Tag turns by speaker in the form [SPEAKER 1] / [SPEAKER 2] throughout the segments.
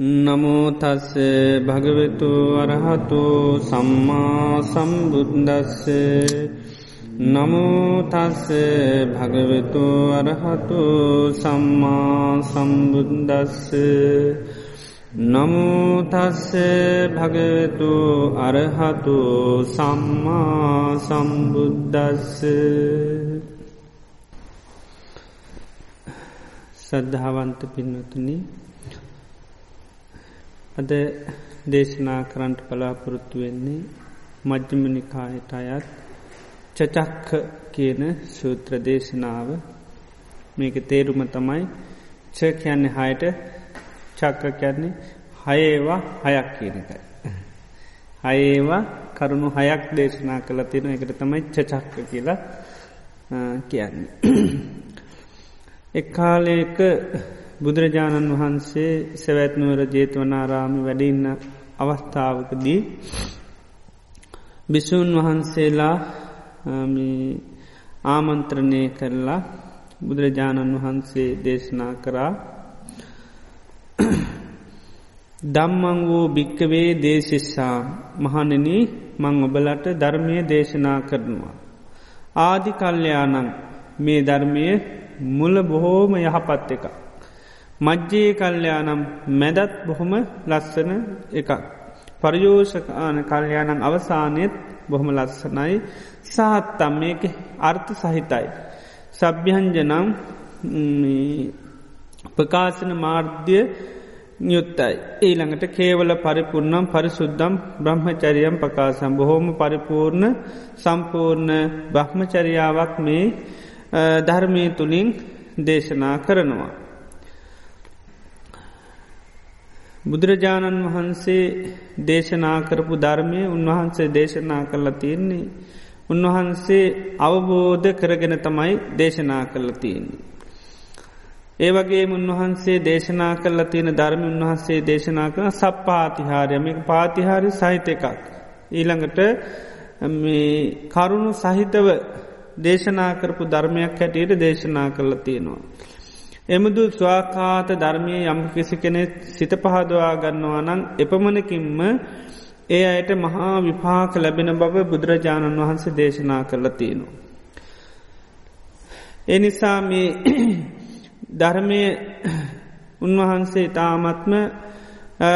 [SPEAKER 1] නමෝතස්ස භගවෙතු අරහතු සම්මා සම්බුද්දස්ස. නමෝතස්ස භගවෙතු අරහතු සම්මා සම්බුද්දස්ස. නමෝතස්ස භගවෙතු අරහතු සම්මා සම්බුද්දස්ස. සද්ධාවන්ත පින්නතුනිි අද දේශනා කරන්ට පලාපොරොත්තු වෙන්නේ මජ්්‍යමනිකායට අයත් චචක්ක කියන සූත්‍ර දේශනාව මේක තේරුම තමයි ච කියන්නේ හයට චක්ක කියන්නේ හයේවා හයක් කියනකයි. හයේවා කරුණු හයක් දේශනා කළ තියෙන එකට තමයි චචක්ක කියලා කියන්නේ. එක්කාලයක බුදුරජාණන් වහන්සේ සැවැත්නුවර ජේතවනාරාමි වැඩඉන්න අවස්ථාවකදී බිසූන් වහන්සේලා ආමන්ත්‍රණය කරලා බුදුරජාණන් වහන්සේ දේශනා කරා දම්මං වූ භික්කවේ දේශිස්සා මහනන මං ඔබලට ධර්මය දේශනා කරනවා. ආදි කල්්‍යයානං මේ ධර්මය මුල බොහෝම යහපත් එක. මජ්ජයේ කල්්‍යයානම් මැදත් බොහොම ලස්සන එකක්. පරයෝෂකාන කල්්‍යයානං අවසානයත් බොහොම ලස්සනයි සාහත්තම් මේක අර්ථ සහිතයි. සභ්‍යහන්ජනම් ප්‍රකාශන මාර්ධ්‍ය යුත්තයි. ඊළඟට කේවල පරිපුර්ණම් පරිසුද්දම් බ්‍රහ්මචරියම් ප්‍රකාශම් බොහෝම පරිපූර්ණ සම්පූර්ණ බ්‍රහ්මචරියාවක් මේ ධර්මය තුළින් දේශනා කරනවා. බුදුරජාණන් වහන්සේ දේශනා කරපු ධර්මය උන්වහන්සේ දේශනා කරලා තියෙන්නේ. උන්වහන්සේ අවබෝධ කරගෙන තමයි දේශනා කරලා තියෙන්නේ. ඒ වගේ උන්වහන්සේ දේශනා කරලා තියෙන ධර්ම උන්වහන්සේ දේශනා කරන සප් පාතිහාරයම පාතිහාරි සහිත එකක්. ඊළඟට කරුණු සහිතව දේශනා කරපු ධර්මයක් හැටියට දේශනා කරලා තියෙනවා. එමුදු ස්වාකාත ධර්මය යම් කිසි කෙනෙ සිත පහදවා ගන්නවා නං එපමණකින්ම ඒ අයට මහා විපාක ලැබෙන බව බුදුරජාණන් වහන්සේ දේශනා කරලා තියෙනවා. එනිසා මේ ධර්මය උන්වහන්සේ තාමත්ම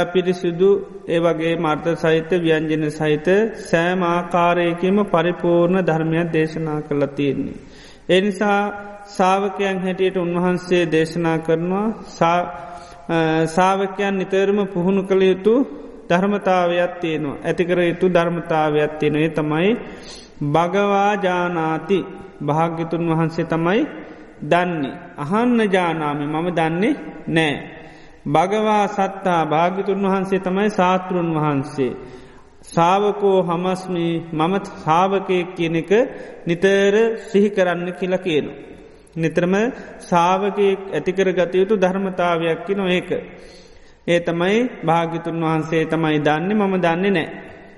[SPEAKER 1] පිරිසිදු ඒවගේ මර්ථ සහිත ව්‍යංජන සහිත සෑම ආකාරයකම පරිපූර්ණ ධර්මයක් දේශනා කරලා තියෙන්නේ. එනිසා සාාවකයන් හැටියට උන්වහන්සේ දේශනා කරනවා සාාවකයන් නිතරම පුහුණු කළ යුතු ධර්මතාවයක් තියෙනවා. ඇතිකර යුතු ධර්මතාවයක් තියෙනවේ තමයි භගවාජානාති භාග්‍යතුන් වහන්සේ තමයි දන්නේ. අහන්න ජානාමි මම දන්නේ නෑ. භගවා සත්තා භාගිතුන් වහන්සේ තමයි සාතෘන් වහන්සේ. සාවකෝ හමස්මී මමත් සාාවකයෙක් කියන එක නිතර සිහි කරන්න කියල කියනවා. නිතරම සාාවකයෙක් ඇතිකර ගතයුතු ධර්මතාවයක්කි නො ඒක. ඒ තමයි භාගිතුන් වහන්සේ තමයි දන්නේ මම දන්නේ නෑ.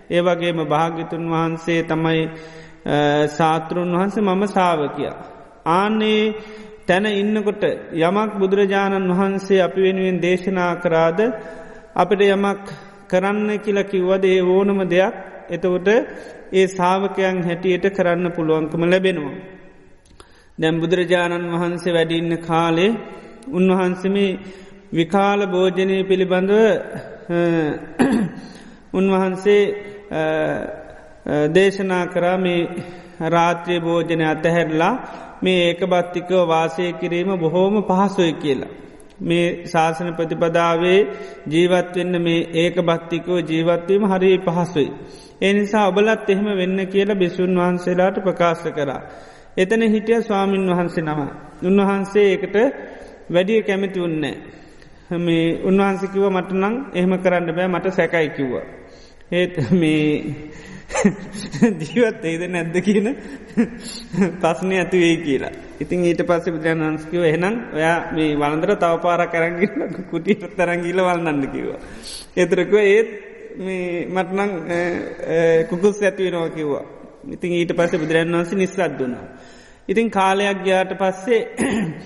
[SPEAKER 1] ඒවගේම භාගිතුන් වහන්සේ තමයි සාතෘන් වහන්සේ මම සාාවකයා. ආන්නේ තැන ඉන්නකොට යමක් බුදුරජාණන් වහන්සේ අපි වෙනුවෙන් දේශනා කරාද අපට යමක් කරන්න කියල කිව්වද ඒ ඕනම දෙයක් එතකොට ඒ සාාවකයන් හැටියට කරන්න පුළුවන්කම ලැබෙනවා. දැම් බුදුරජාණන් වහන්සේ වැඩින්න කාලේ උන්වහන්සම විකාල භෝජනය පිළිබඳව උන්වහන්සේ දේශනා කරා මේ රාත්‍රය භෝජනය අතහැරලා මේ ඒක බත්තිකව වාසය කිරීම බොහෝම පහසුයි කියලා. මේ ශාසන ප්‍රතිපදාවේ ජීවත්වෙන්න මේ ඒක බත්තිකෝ ජීවත්වීම හරි පහසුයි. එනිසා ඔබලත් එහෙම වෙන්න කියලා බිසුන් වහන්සේලාට ප්‍රකාශ කරා. එතන හිටිය ස්වාමීන් වහන්සේ නම. උන්වහන්සේ ඒකට වැඩිය කැමති උන්නේ. මේ උන්වහන්සිකිව මටනං එහෙම කරන්න බෑ මට සැකයි කිව්ව. ඒත් මේ ජීවත් ඒද නැද්ද කියන පස්නය ඇති වේ කියලා. ඉතින් ඊට පස්සේ බුදුරජාණන්ස්කිව එහෙනම් ඔයා මේ වලඳර තව පාර කරගන්න කුටිට තරංගීල වල්න්නන්න කිව. එතරකුව ඒත් මේ මටනං කුකුස් ඇතිවෙනවා කිව්වා. ඉතින් ඊට පස්සේ බුදුරන් වන්සේ නිස්රත් දුන්නා. ඉතින් කාලයක් ගයාට පස්සේ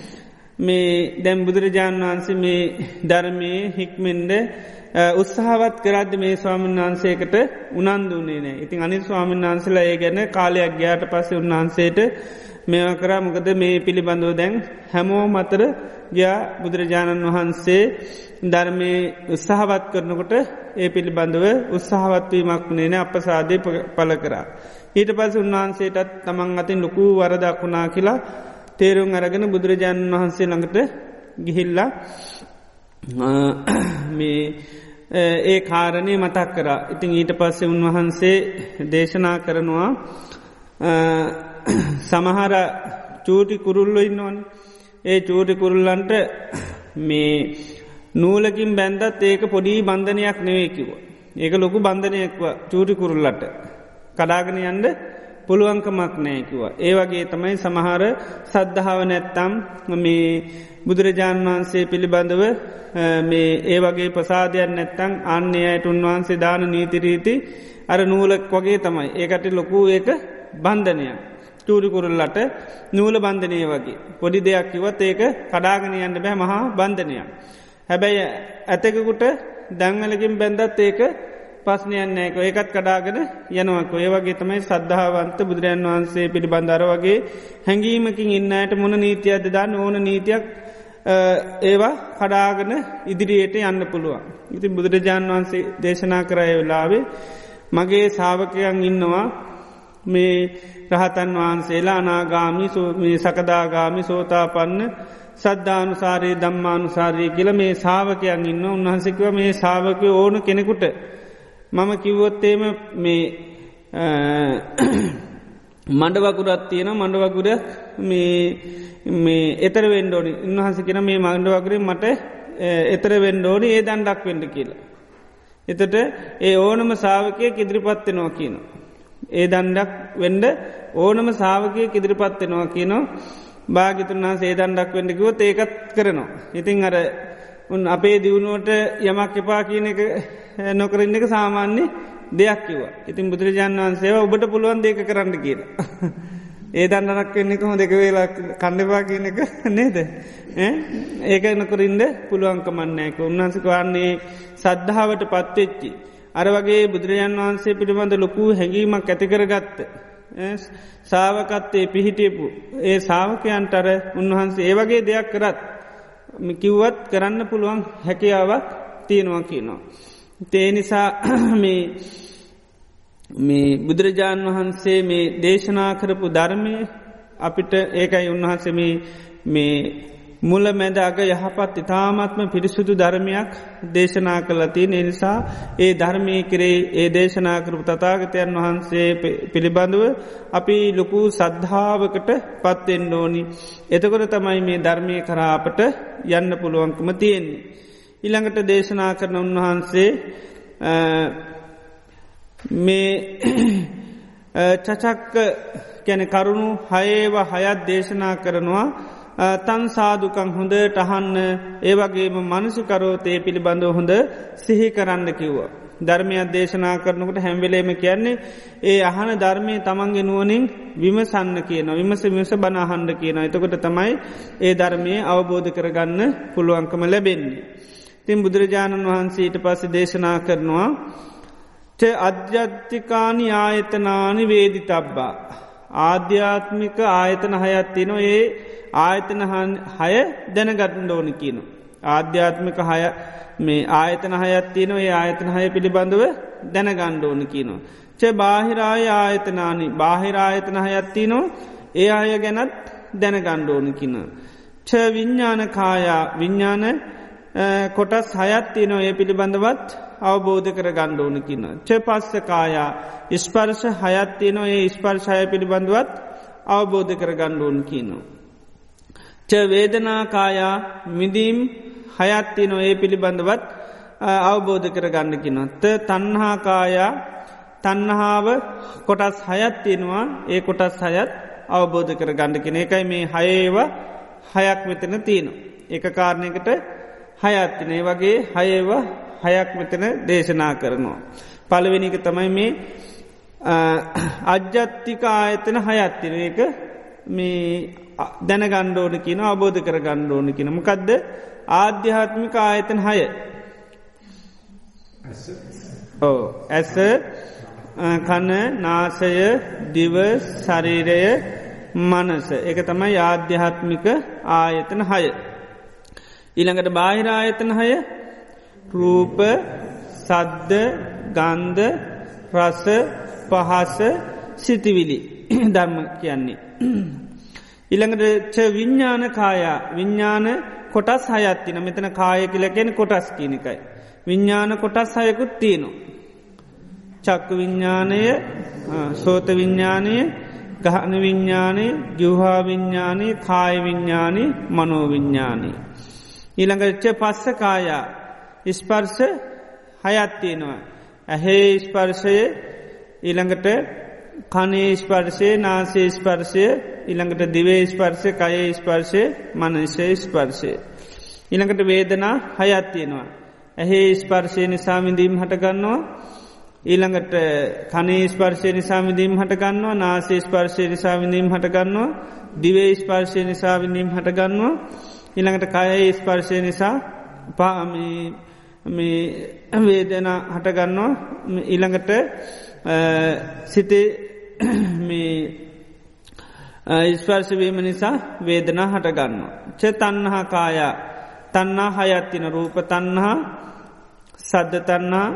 [SPEAKER 1] මේ දැම් බුදුරජාණන් වහන්සේ මේ ධර්මය හික්මෙන්ඩ උත්සාහවත් කරද්ද මේ ස්වාමීන් වහන්සේකට උනන්දුන්නේ නෑ. ඉතින් අනි ස්වාමීන් වහන්සලා ඒ ගැන කාලයක් ගයාට පස්සේ උන්වහන්සේට මෙව කරා. මොකද මේ පිළිබඳව දැන් හැමෝ මතර ගයා බුදුරජාණන් වහන්සේ ධර්මය උත්සාහවත් කරනකොට ඒ පිළිබඳව උත්සාහවත්වීමක් නේන අප සාධය පල කරා. ඊට පස් උන්වහන්සේටත් තමන් අතින් ලොකු වරදක්ුණා කියලා තේරුම් අරගෙන බුදුරජාණන් වහන්සේ ළඟට ගිහිල්ලා මේ ඒ කාරණය මතක් කර. ඉතිං ඊට පස්සේ උන්වහන්සේ දේශනා කරනවා සමහර චූටි කුරුල්ලො ඉන්නවන. ඒ චූටි කුරුල්ලන්ට මේ නූලකින් බැන්දත් ඒක පොඩි බන්ධනයක් නෙවේකිව. ඒක ලොකු බන්ධනයක්ව චූටි කුරුල්ලට කඩාගෙන යන්ඩ පුළුවන්කමක් නෑකිව. ඒ වගේ තමයි සමහර සද්ධාව නැත්තම් මේ බුදුරජාණන් වහන්සේ පිළිබඳව මේ ඒ වගේ ප්‍රසාධයක් නැත්තං අන්නේ අයට උන්වහන්සේ දාන නීතිරීති අර නූලක් වගේ තමයි ඒකට ලොකු ඒක බන්ධනයක්. චූරිකුරුල්ලට නූල බන්ධනය වගේ. පොඩි දෙයක් කිවත් ඒක කඩාගෙන යන්න බෑ මහා බන්ධනයක්. හැබැයි ඇතෙකුට දැංවලකින් බැන්දත් ඒක පස්්නයන්නේක ඒකත් කඩාගෙන යනවක ඒ වගේ තමයි සද්ධාවන්ත බුදුරජන් වහන්සේ පිළිබඳර වගේ හැඟීමකින් ඉන්නයට මොන නීතියද දන්න ඕන නීතියක් ඒවා කඩාගෙන ඉදිරියට යන්න පුළුවන්. ඉති බුදුරජාණන් වහන්සේ දේශනා කරය වෙලාවේ මගේ සාාවකයන් ඉන්නවා මේ රහතන් වහන්සේලා අනාගාමි සකදාගාමි සෝතාපන්න සද්ධානුසාරයේ දම්මානුසාරය කියල මේ සාාවකයන් ඉන්න උන්වහන්සකිව මේ සාාවකය ඕන කෙනෙකුට මම කිව්වොත්තේම මේ මණ්ඩවකුරත් තියෙන මණ්ඩවකුර මේ එතර වෙන්ඩෝනි ඉන්වහස කෙන මේ මණ්ඩවකරේ මට එතර වෙන්ඩෝනි ඒ දන්ඩක් වෙන්ඩ කියලා. එතට ඒ ඕනම සාාවකය ඉදිරිපත්වෙනවා කියන. ඒ දණ්ඩක් වෙන්ඩ ඕනම සාාවකය ඉදිරිපත්වෙනවා කියනවා භාගිතුන් වහස ඒ දණ්ඩක් වෙන්ඩකිවොත් ඒකත් කරනවා. ඉතිං අර උන් අපේ දියුණුවට යමක් එපා කියන එක නොකරන්න එක සාමාන්‍ය දෙයක් කිව. ඉතින් බුදුරජාණන් වහන්සේ ඔබට පුළුවන් දෙක කරන්න කියලා. ඒ දන්නනක් වෙන්නෙක හො දෙක වෙලා කණ්ඩපා කියන එක නේද. ඒක නොකරින්ද පුළුවන්කමන්නේක උන්වහන්සක වන්නේ සද්ධාවට පත්වෙච්චි. අර වගේ බුදුරජාන් වහන්සේ පිළිබඳ ලොකු හැඟීමක් ඇතිකර ගත්ත. සාාවකත්තේ පිහිටියපු ඒ සාාවකයන්ටර උන්වහන්සේ ඒ වගේ දෙයක් කරත් කිව්වත් කරන්න පුළුවන් හැකියාවක් තියෙනවා කියනවා. තේ නිසා මේ බුදුරජාණන් වහන්සේ මේ දේශනා කරපු ධර්මය අපිට ඒකයි උන්වහන්සම මේ මුල මැද අග යහපත් ඉතාමත්ම පිරිසුදු ධර්මයක් දේශනා කලති නිසා ඒ ධර්මය කරේ ඒ දේශනාකරපු තතාගතයන් වහන්සේ පිළිබඳව අපි ලොකු සද්ධාවකට පත්වෙන්න ඕනි. එතකොට තමයි මේ ධර්මය කරාපට යන්න පුළුවන්කම තියෙන්නේ. ඉළඟට දේශනා කරන උන්වහන්සේ මේ චචක්ක කැන කරුණු හයේව හයත් දේශනා කරනවා තන් සාදුකං හොඳට අහන්න ඒවගේම මනසිකරෝතය පිළිබඳව හොඳ සිහි කරන්න කිව්වා. ධර්මයක් දේශනා කරනකට හැම්වෙලේම කියන්නේ ඒ අහන ධර්මය තමන්ගේ නුවනින් විමසන්න කියන විමස විමස බනාහන්ඩ කියන එතකොට තමයි ඒ ධර්මය අවබෝධ කරගන්න පුළුවන්කම ලැබෙන්නේ. තින් බුදුරජාණන් වහන්සේට පස්ස දේශනා කරනවා අධ්‍යත්තිකානි ආයතනානි වේදි තබ්බා. ආධ්‍යාත්මික ආයතන හයත්තින ඒ ආයතන හය දැනගටන් ඕන කියනු. ආධ්‍යාත්මික හය මේ ආයතන හයත්තියන ඒ ආයතන හය පිළිබඳව දැනගණ්ඩ ඕන කියනවා. ච බාහිරාය ආයතනානි බාහිරායතන හයත්තිනෝ ඒ අය ගැනත් දැනගණ්ඩ ඕන කියන. ච විඤ්ඥාන කායා විඤ්ඥාන කොටස් හයත්තිනෝ ඒ පිළිබඳවත් අවබෝධ කර ගණ්ඩ ඕන කියන. ච පස්ස කායා ස්පර්ශ හයත්තියනෝ ඒ ස්පර්ශය පිළිබඳවත් අවබෝධ කර ගණ්ඩ ඕන කියනවා. ච වේදනාකායා මිදීම් හයත්ති නො ඒ පිළිබඳවත් අවබෝධ කර ගන්නකිනොත්ත තන්හාකායා තන්නහාාව කොටස් හයත්තියෙනවා ඒ කොටස් හයත් අවබෝධ කර ගණඩකින එකයි මේ හයේව හයක් මෙතන තියෙන. එක කාරණයකට හයත්තිනේ වගේ හයේව හයක් මෙතන දේශනා කරනවා. පළවෙනික තමයි මේ අජ්ජත්තික ආයතන හයත්තින එක මේ දැන ගණ්ඩෝන කියන අබෝධ කර ගණ්ඩෝන කියන. මොකක්ද ආධ්‍යාත්මික ආයතන හය. ඕ ඇස කන නාසය දිව ශරීරය මනස. එක තමයි ආධ්‍යාත්මික ආයතන හය ඊළඟට බාහිර ආයතන හය රූප සද්ද ගන්ධ රස පහස සිතිවිලි ධර්ම කියන්නේ. ඉළඟට ච විඤ්ඥාන කායා විඤ්ඥාන කොටස් හයත්තින මෙතන කාය කියලකෙන කොටස් කියනකයි. විඤ්ඥාන කොටස් හයකුත් තියනවා. චක්ක විඤ්ඥානය සෝත විඤ්ඥානය ගහන විඤ්ඥානය ගිව්හා විඤ්ඥානී කාය විඤ්ඥානී මනෝවිඤ්ඥානී. ඊළඟච්ච පස්ස කායා ඉස්පර්ස හයත්තියෙනවා. ඇහේ ස්පර්ශය ඊළඟට කනේ ස්පර්ශය නාසේ ස්පර්ශය ඉළඟට දිවේ ස්පර්ශය කයේ ස්පර්ශය මනසේ ස්පර්ශය. ඉළඟට වේදනා හයත්තියෙනවා. ඇහේ ස්පර්ශය නිසාමිදීම් හටගන්නවා ඊළඟට කනේ ස්පර්ශය නිසාමිදීම් හටගන්නවා නාසේ ස්පර්ශය නිසාවිඳීම් හටගන්නවා දිවේ ස්පර්ශය නිසාවිඳීම් හටගන්නවා ඊළඟට කයයි ස්පර්ශය නිසා පාමී මේ වේදන හටගන්නවා ඊළඟට සිතේ මේ ස්පර්ශවීම නිසා වේදනා හටගන්නවා. ච තන්නහා කායා තන්නා හයත්තින රූප තන්නහා සද්ධ තන්නා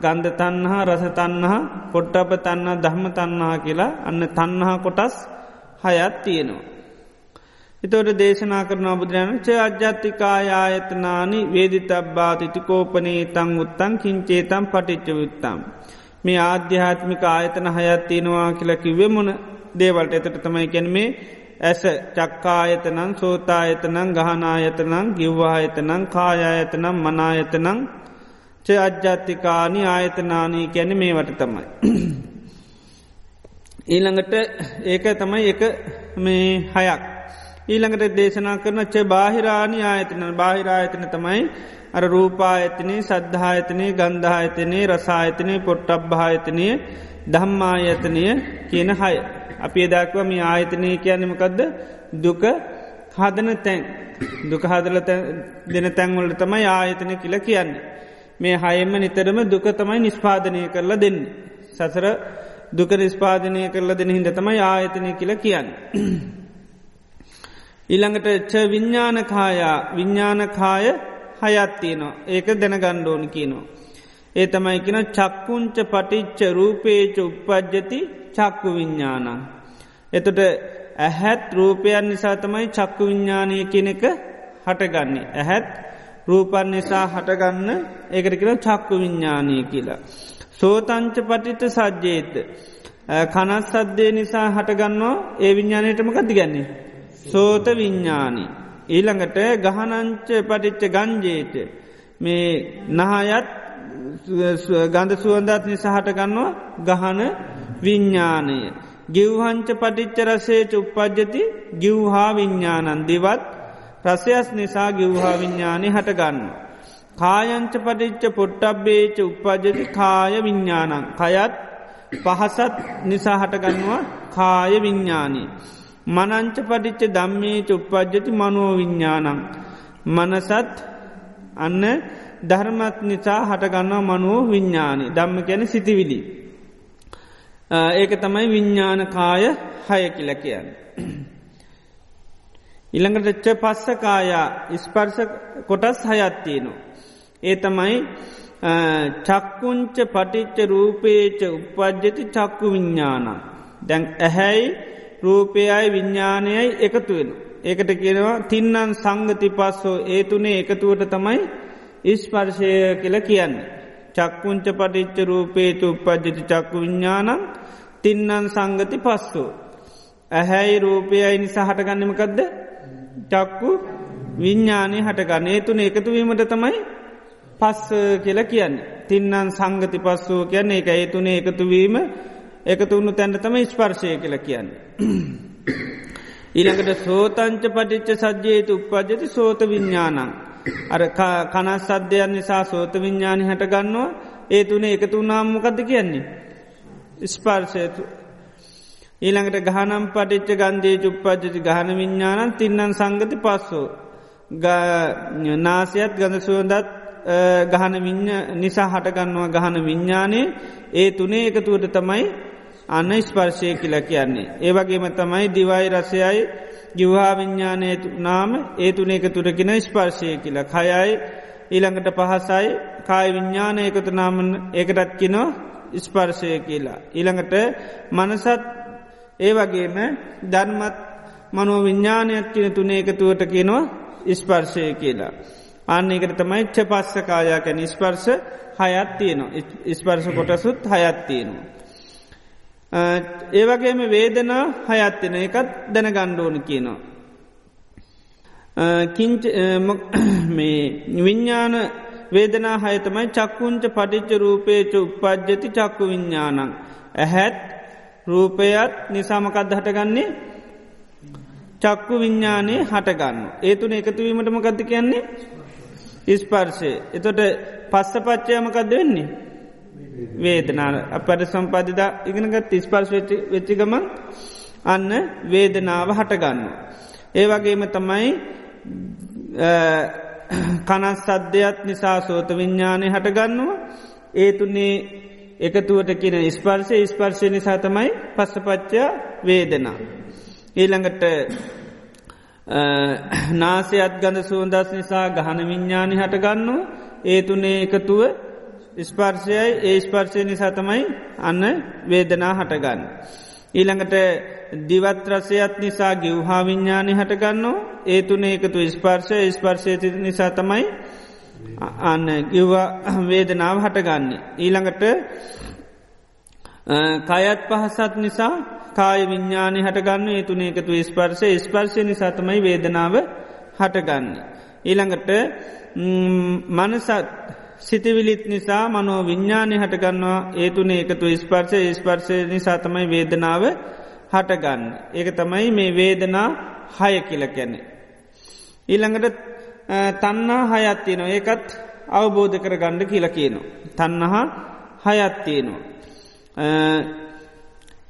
[SPEAKER 1] ගන්ධ තන්නහා රස තන්නහා පොට්ටප තන්නා දහම තන්නහා කියලා අන්න තන්නහා කොටස් හයත් තියෙනවා. එතවට දේශනා කරන බුදුරයන ච අජ්‍යත්තිකායායතනානි වේදිතබ්බාතිතිකෝපනේ තං උත්තං කිංචේතම් පටිච්ච විත්තම්. මේ ආධ්‍යාත්මික ආයතන හයත්තිනවා කියලා කිව්වෙ මොන දේවල්ට එතට තමයි කැනමේ ඇස චක්කායතනං සෝතායතනං ගහනායතනං ගිව්වායතනං කායායතනම් මනායතනං ච අජ්ජාත්තිකානි ආයතනානී කැන මේ වට තමයි. ඊළඟට ඒක තමයි එක මේ හයක්. ඊළඟට දේශනා කරන ච බාහිරානි ආයතන බාහිරායතන තමයි අර රූපායතනය සද්ධායතනය ගන්ධායතනය රසායතනය පොට්ටබ්භායතනය ධම්මායතනය කියන හය. අපි එදාක්ව මේ ආයතනය කියන්නමකදද දුක හදන තැන් දුක හදල දෙන තැන්වලට තමයි ආයතන කියල කියන්න. මේ හයම නිතරම දුක තමයි නිස්පාදනය කරලා දෙන්න. සසර දුක නිස්පාදනය කරලා දෙන හිද තමයි ආයතනය කියල කියන්න. ඊළඟට ච විඤ්ඥානකායා විඤ්ඥානකාය හයත්තියනවා ඒක දැනගණ්ඩෝන කියනවා. ඒ තමයි කියෙන චක්කුංච පටිච්ච රූපේච උපද්ජති චක්කු විඤ්ඥානං. එතට ඇහැත් රූපයන් නිසා තමයි චක්කු විඤ්ඥානය කෙනෙක හටගන්නේ. ඇහැත් රූපන් නිසා හටගන්න ඒකට කියල චක්කු විඤ්ඥානය කියලා. සෝතංච පටිට සජ්ජේත. කනත් සද්දේ නිසා හටගන්නවා ඒ විඤ්ඥානයටම කතිගන්නේ. සෝත විඤ්ඥානී. ඊළඟට ගහනංච පටිච්ච ගංජේට මේ නහයත් ගඳ සුවන්දත් නිසාහට ගන්නවා ගහන විඤ්ඥානය. ගිව්හංච පටිච්ච රසේච උපද්ජති ගිව්හා විඤ්ඥානන් දිවත් රසයස් නිසා ගිව්හා විඤ්ඥානය හටගන්න. කායංච පටිච්ච පොට්ටබ්බේච උපද්ජති කාය විඤ්ඥානං කයත් පහසත් නිසා හටගන්නවා කාය විඤ්ඥානී. මනංච පටිච්ච දම්මේ චුප්පද්ජති මනුව විඤ්ඥානං. මනසත් අන්න ධර්මත් නිසා හටගන්නවා මනුව විඤ්ඥානි දම්ම ගැන සිතිවිලි. ඒක තමයි විඤ්ඥාන කාය හය කියල කියන්න. ඉළඟටච්ච පස්සකායා ඉස්පර්ස කොටස් හයත්තියනවා. ඒ තමයි චක්කුංච පටිච්ච රූපේච උපද්ජති චක්කු විඤ්ඥාන. දැන් ඇහැයි රූපයයි විඤ්ඥානයයි එකතුවෙන. ඒකට කියනවා තින්නන් සංගති පස්සෝ ඒ තුනේ එකතුවට තමයි ඉස්පර්ශය කියල කියන්න. චක්කුංච පටිච්ච රූපේතු උපද්ජති චක්කු විඤ්ඥානං තින්නන් සංගති පස්සෝ. ඇහැයි රූපයයි නිසා හටගන්නමකදද චක්කු විඤ්ඥානය හටගන්න ඒ තුන එකතුවීමට තමයි පස්ස කියල කියන්න. තින්නන් සංගති පස්සෝ කියන්නේ එක ඒ තුනේ එකතුවීම එකතු වුණු තැන්ට තම ස්පර්ශය කියල කියන්න. ඊළඟට සෝතංච පටිච්ච සජ්‍යයට උපද්ජති සෝත විඤ්ඥානං. අර කනස් සද්ධයන් නිසා සෝත විඤ්ඥානි හට ගන්නවා ඒ තුනේ එකතු නාම්මකද කියන්නේ. ස්පර්ශයතු. ඊළඟට ගහනම් පටිච්ච ගන්දේ චුප්පජ්ජති ගහන විඤ්ඥානන් තින්නන් සංගති පස්සෝ නාසයත් ගඳ සුවදත් ගහන නිසා හටගන්නවා ගහන විඤ්ඥානයේ ඒ තුනේ එකතුවට තමයි අන්න ස්පර්ශය කියල කියන්නේ. ඒවගේම තමයි දිවයි රසයයි ගිවහා විඤ්ඥානය නාම ඒ තුනේ එක තුරකින ස්පර්ශය කියල කයයි ඊළඟට පහසයි කාය විඤ්ඥාන එකතු නාමන් ඒකටත් කිනෝ ස්පර්ශය කියලා. ඊළඟට මනසත් ඒ වගේම ධර්මත් මනෝ විඤ්ඥානයක් කියන තුනේ එකතුවට කියනවා ස්පර්ශය කියලා. අන්න එකට තමයි ච්ච පස්ස කායාකැන ස්පර්ශ හයත් තියනවා ස්පර්ශ කොටසුත් හයත් තියෙනවා. ඒවගේම වේදනා හයත්තින එකත් දැන ගණ්ඩෝන කියනවා. විඤ්ඥාන වේදනා හයතමයි චක්කුංච පටිච්ච රූපේච උපද්ජති චක්කු විඤ්ඥානං. ඇහැත් රූපයත් නිසාමකද හටගන්නේ චක්කු විඤ්ඥානයේ හටගන්න. ඒ තුන එකතුවීමටම ගත්ත කියන්නේ ඉස්පර්ශය. එතොට පස්ස පච්චයමකක්ද වෙන්නේ. වේදනාර අපට සම්පාධිදා ඉගෙනගත් ඉස්පර්ශ වෙච්චි ගමන් අන්න වේදනාව හටගන්න. ඒ වගේම තමයි කනස් සද්ධයත් නිසා සෝත විඤ්ඥානය හටගන්නවා ඒ තුන්නේ එකතුවට කියන ස්පර්ශය ස්පර්ශය නිසා තමයි පස්සපච්චා වේදනා. ඊළඟට නාසයත් ගඳ සුවන්දස් නිසා ගහන විඤ්ඥානි හටගන්නවා ඒ තුනේ එකතුව ස්පර්ශයයි ඒ ස්පර්ශය නිසා තමයි අන්න වේදනා හටගන්න. ඊළඟට දිවත්‍රසයත් නිසා ගිව්හා විඤ්ඥානි හටගන්නවා ඒ තුනේ එකතු ස්පර්ශය ස්පර්ශය නිසා තමයි අන්න ගිව්ව වේදනාව හටගන්නේ. ඊළඟට කයත් පහසත් නිසා කාය විඤ්ඥානය හටගන්න ඒ තුනේ එකතු ස්පර්ශය ස්පර්ශය නිසාතමයි වේදනාව හටගන්න. ඊළඟට මනසත් සිතිවිලිත් නිසා මනෝ විඤ්ඥානය හටගන්නවා ඒ තුනේ එකතු ස්පර්ශය ස්පර්ශය නිසාතමයි වේදනාව හටගන්න. ඒක තමයි මේ වේදනා හය කියල කැනෙ. ඊළඟට තන්නා හයත්තියනවා ඒකත් අවබෝධ කර ගණ්ඩ කියල කියනවා. තන්නහා හයත්තියනවා.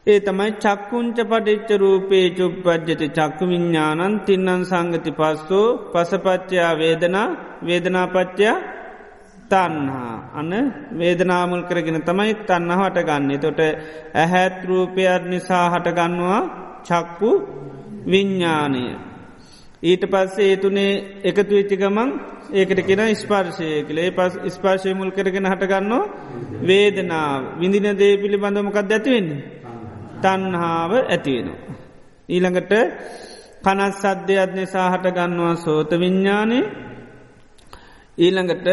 [SPEAKER 1] ඒ තමයි චක්කුංච පටිච්ච රූපේ චුප්පජ්ජති චක්කු විඤ්ඥානන් තින්නන් සංගති පස්සෝ පසපච්චයා වේදනා වේදනාපච්චයා තන්හා අන්න වේදනාමුල් කරගෙන තමයි තන්න හටගන්නේ තොට ඇහැත් රූපයත් නිසා හටගන්නවා චක්කු විඤ්ඥානය. ඊට පස්සේ ඒතුනේ එකතු වෙච්චි ගමන් ඒකට කෙන ස්පර්ශය කලේ පස් ස්පර්ශය මුල් කරගෙන හටගන්නවා වේදනාව විඳින දේ පිළිබඳමකක් ඇතිවෙන්නේ. තන්හාාව ඇතිවෙනවා. ඊළඟට කනත් සද්ධයත් නිසා හටගන්නවා සෝත විඤ්ඥානය ඊළඟට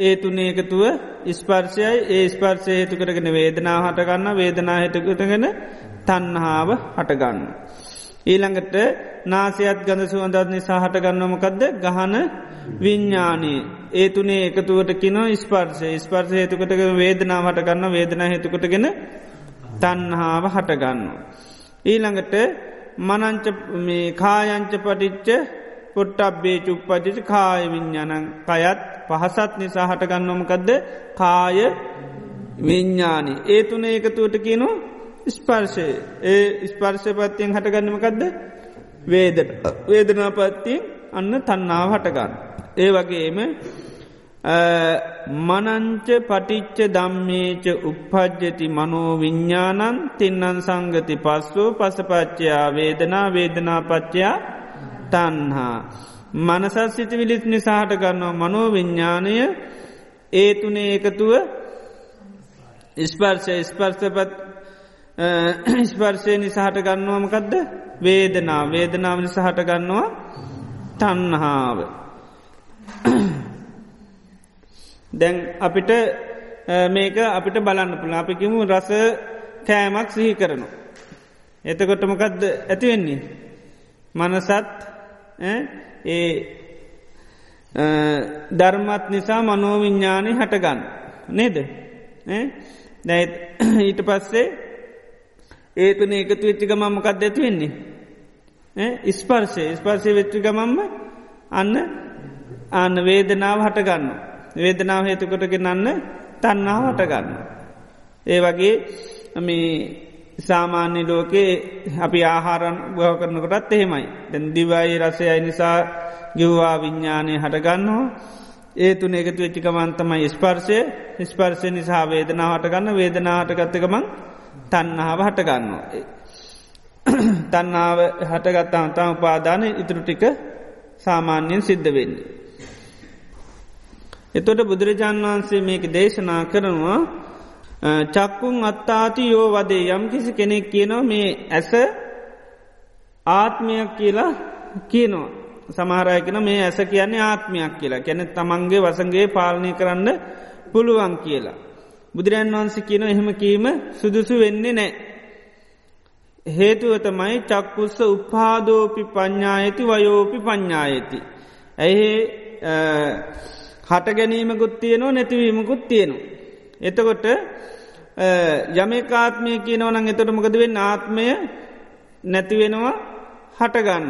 [SPEAKER 1] ඒ තුනේ එකතුව ස්පර්ශයයි. ඒ ස්පර්ශය හේතු කරගෙන වේදනා හටගන්න වේදනා හටකටගෙන තන්හාාව හටගන්න. ඊළඟට නාසයත් ගඳ සුවන්දත් නිසා හටගන්නමකක්ද ගහන විඤ්ඥානී ඒ තුනේ එකතුවට කින ස්පර්ශය. ස්පර්ශ හේතුකට වේදනා හටගන්න වේදනා හේතුකටගෙන තන්හාාව හටගන්න. ඊළඟට මනංච මේ කායංච පටිච්ච පොට්ටබ්බේ චුප්පජච කාය විඤ්ඥානං කයත් පහසත් නිසා හටගන්නොමකදද කාය විඤ්ඥානි. ඒ තුන ඒකතුවට කියනු ස්පර්ශය. ඒ ස්පර්ශ පත්තියෙන් හටගන්නමකදද වේද වේදනාපත්තියෙන් අන්න තන්නාව හටගන්න. ඒ වගේම මනංච පටිච්ච දම්මේච උපපජ්ජති මනෝ විඤ්ඥානන් තින්නන් සංගති පස්සෝ පසපච්චයා වේදනා වේදනාපච්චයා තන්හා. මනසත් සිති විලිත් නිසාහට ගන්නවා මනෝ විඤ්ඥානය ඒ තුනේ එකතුව ස්පර්ශය ස්පර්ශපත් ස්පර්ශය නිසාහට ගන්නවාමකදද වේදනා වේදනාව නිසාහට ගන්නවා තන්හාාව. දැන් අපිට මේක අපිට බලන්න පුළ අපිකිමු රස කෑමක් සිහි කරනවා. එතකොටමකක්ද ඇතිවෙන්නේ. මනසත් ඒ ධර්මත් නිසා මනෝවිඤ්ඥානය හටගන්න. නේද දැයි ඊට පස්සේ ඒතුන එකතු වෙච්චික මමකක්ද ඇති වෙන්නේ. ඉස්පර්ශය ස්පර්ශය වෙච්චි ගමම්ම අන්න අන්න වේදනාව හටගන්න. වේදනාව හේතුකොටගෙන අන්න තන්නාව හටගන්න. ඒ වගේ සාමාන්‍ය ලෝකේ අපි ආහාරන් ගහ කරනකොටත් එහෙමයි දැන් දිවයි රසයයි නිසා ගිව්වා විඤ්ඥානය හටගන්නවා ඒ තුන එකතු වෙච්චිකමන්තමයි ස්පර්ශය ස්පර්ශය නිසා වේදනා හටගන්න වේදනාට ගත්තකමන් තන්නාව හටගන්නවා. තන්නාව හටගත්තාම තම උපාදාන ඉතුරු ටික සාමාන්‍යයෙන් සිද්ධ වෙන්නේ. එතොට බුදුරජාණන් වහන්සේ මේක දේශනා කරනවා චක්කුන් අත්තාති යෝ වදේ යම් කිසි කෙනෙක් කියනවා මේ ඇස ආත්මයක් කියලා කියනවා. සමහරයකෙන මේ ඇස කියන්නේ ආත්මයක් කියලා කැන තමන්ගේ වසන්ගේ පාලනය කරන්න පුළුවන් කියලා. බුදුරන් වහන්සේ කියන එහෙම කීම සුදුසු වෙන්නේ නෑ. හේතුව තමයි චක්කුස්ස උපාදෝපි ප්ඥායති වයෝපි ප්ඥායති. ඇහි හට ගැනීමකුත් තියනවා නැතිවීමකුත් තියෙනවා. එතකොට යමකාත්මය කියනවනං එතොට මොකද වෙන්න? ආත්මය නැතිවෙනවා හටගන්න.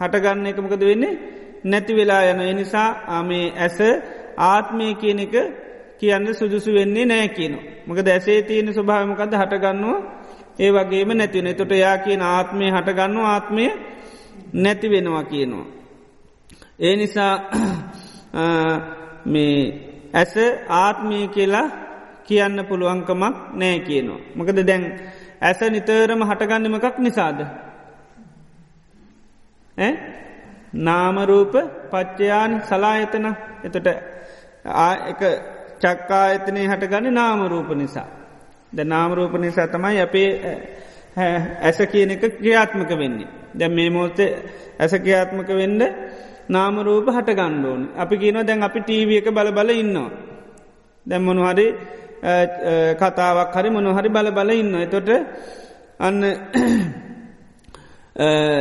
[SPEAKER 1] හටගන්න එකමකද වෙන්නේ? නැති වෙලා යන එනිසා ආමේ ඇස ආත්මය කියන එක කියන්න සුදුසු වෙන්නේ නෑ කියන. මක දැසේ තියෙන ස්වභාවමකද හටගන්නවා. ඒ වගේම නැතිවෙන තොට යා කියන ආත්මය හටගන්න ආත්මය නැති වෙනවා කියනවා. ඒ නිසා මේ ඇස ආත්මය කියලා කියන්න පුළුවන්කමක් නෑ කියනවා. මකද දැන් ඇස නිතරම හටගන්නමකක් නිසාද. නාමරූප පච්චයාන් සලායතන එතට එක චක්කා එතනේ හටගන්න නාමරූප නිසා. ද නාමරූප නිසා තමයි අපේ ඇස කියන එක ක්‍රියාත්මක වෙන්නේ. දැ මේ මෝතේ ඇස ක්‍රියාත්මක වෙන්ඩ නාමරූප හට ගණ්ඩෝන. අපි කියනවා දැන් අපි ටීව එක බල බල ඉන්නවා. දැම්මනු හරි කතාවක් හරි මොනොහරි බල බල ඉන්න. එතොට අන්න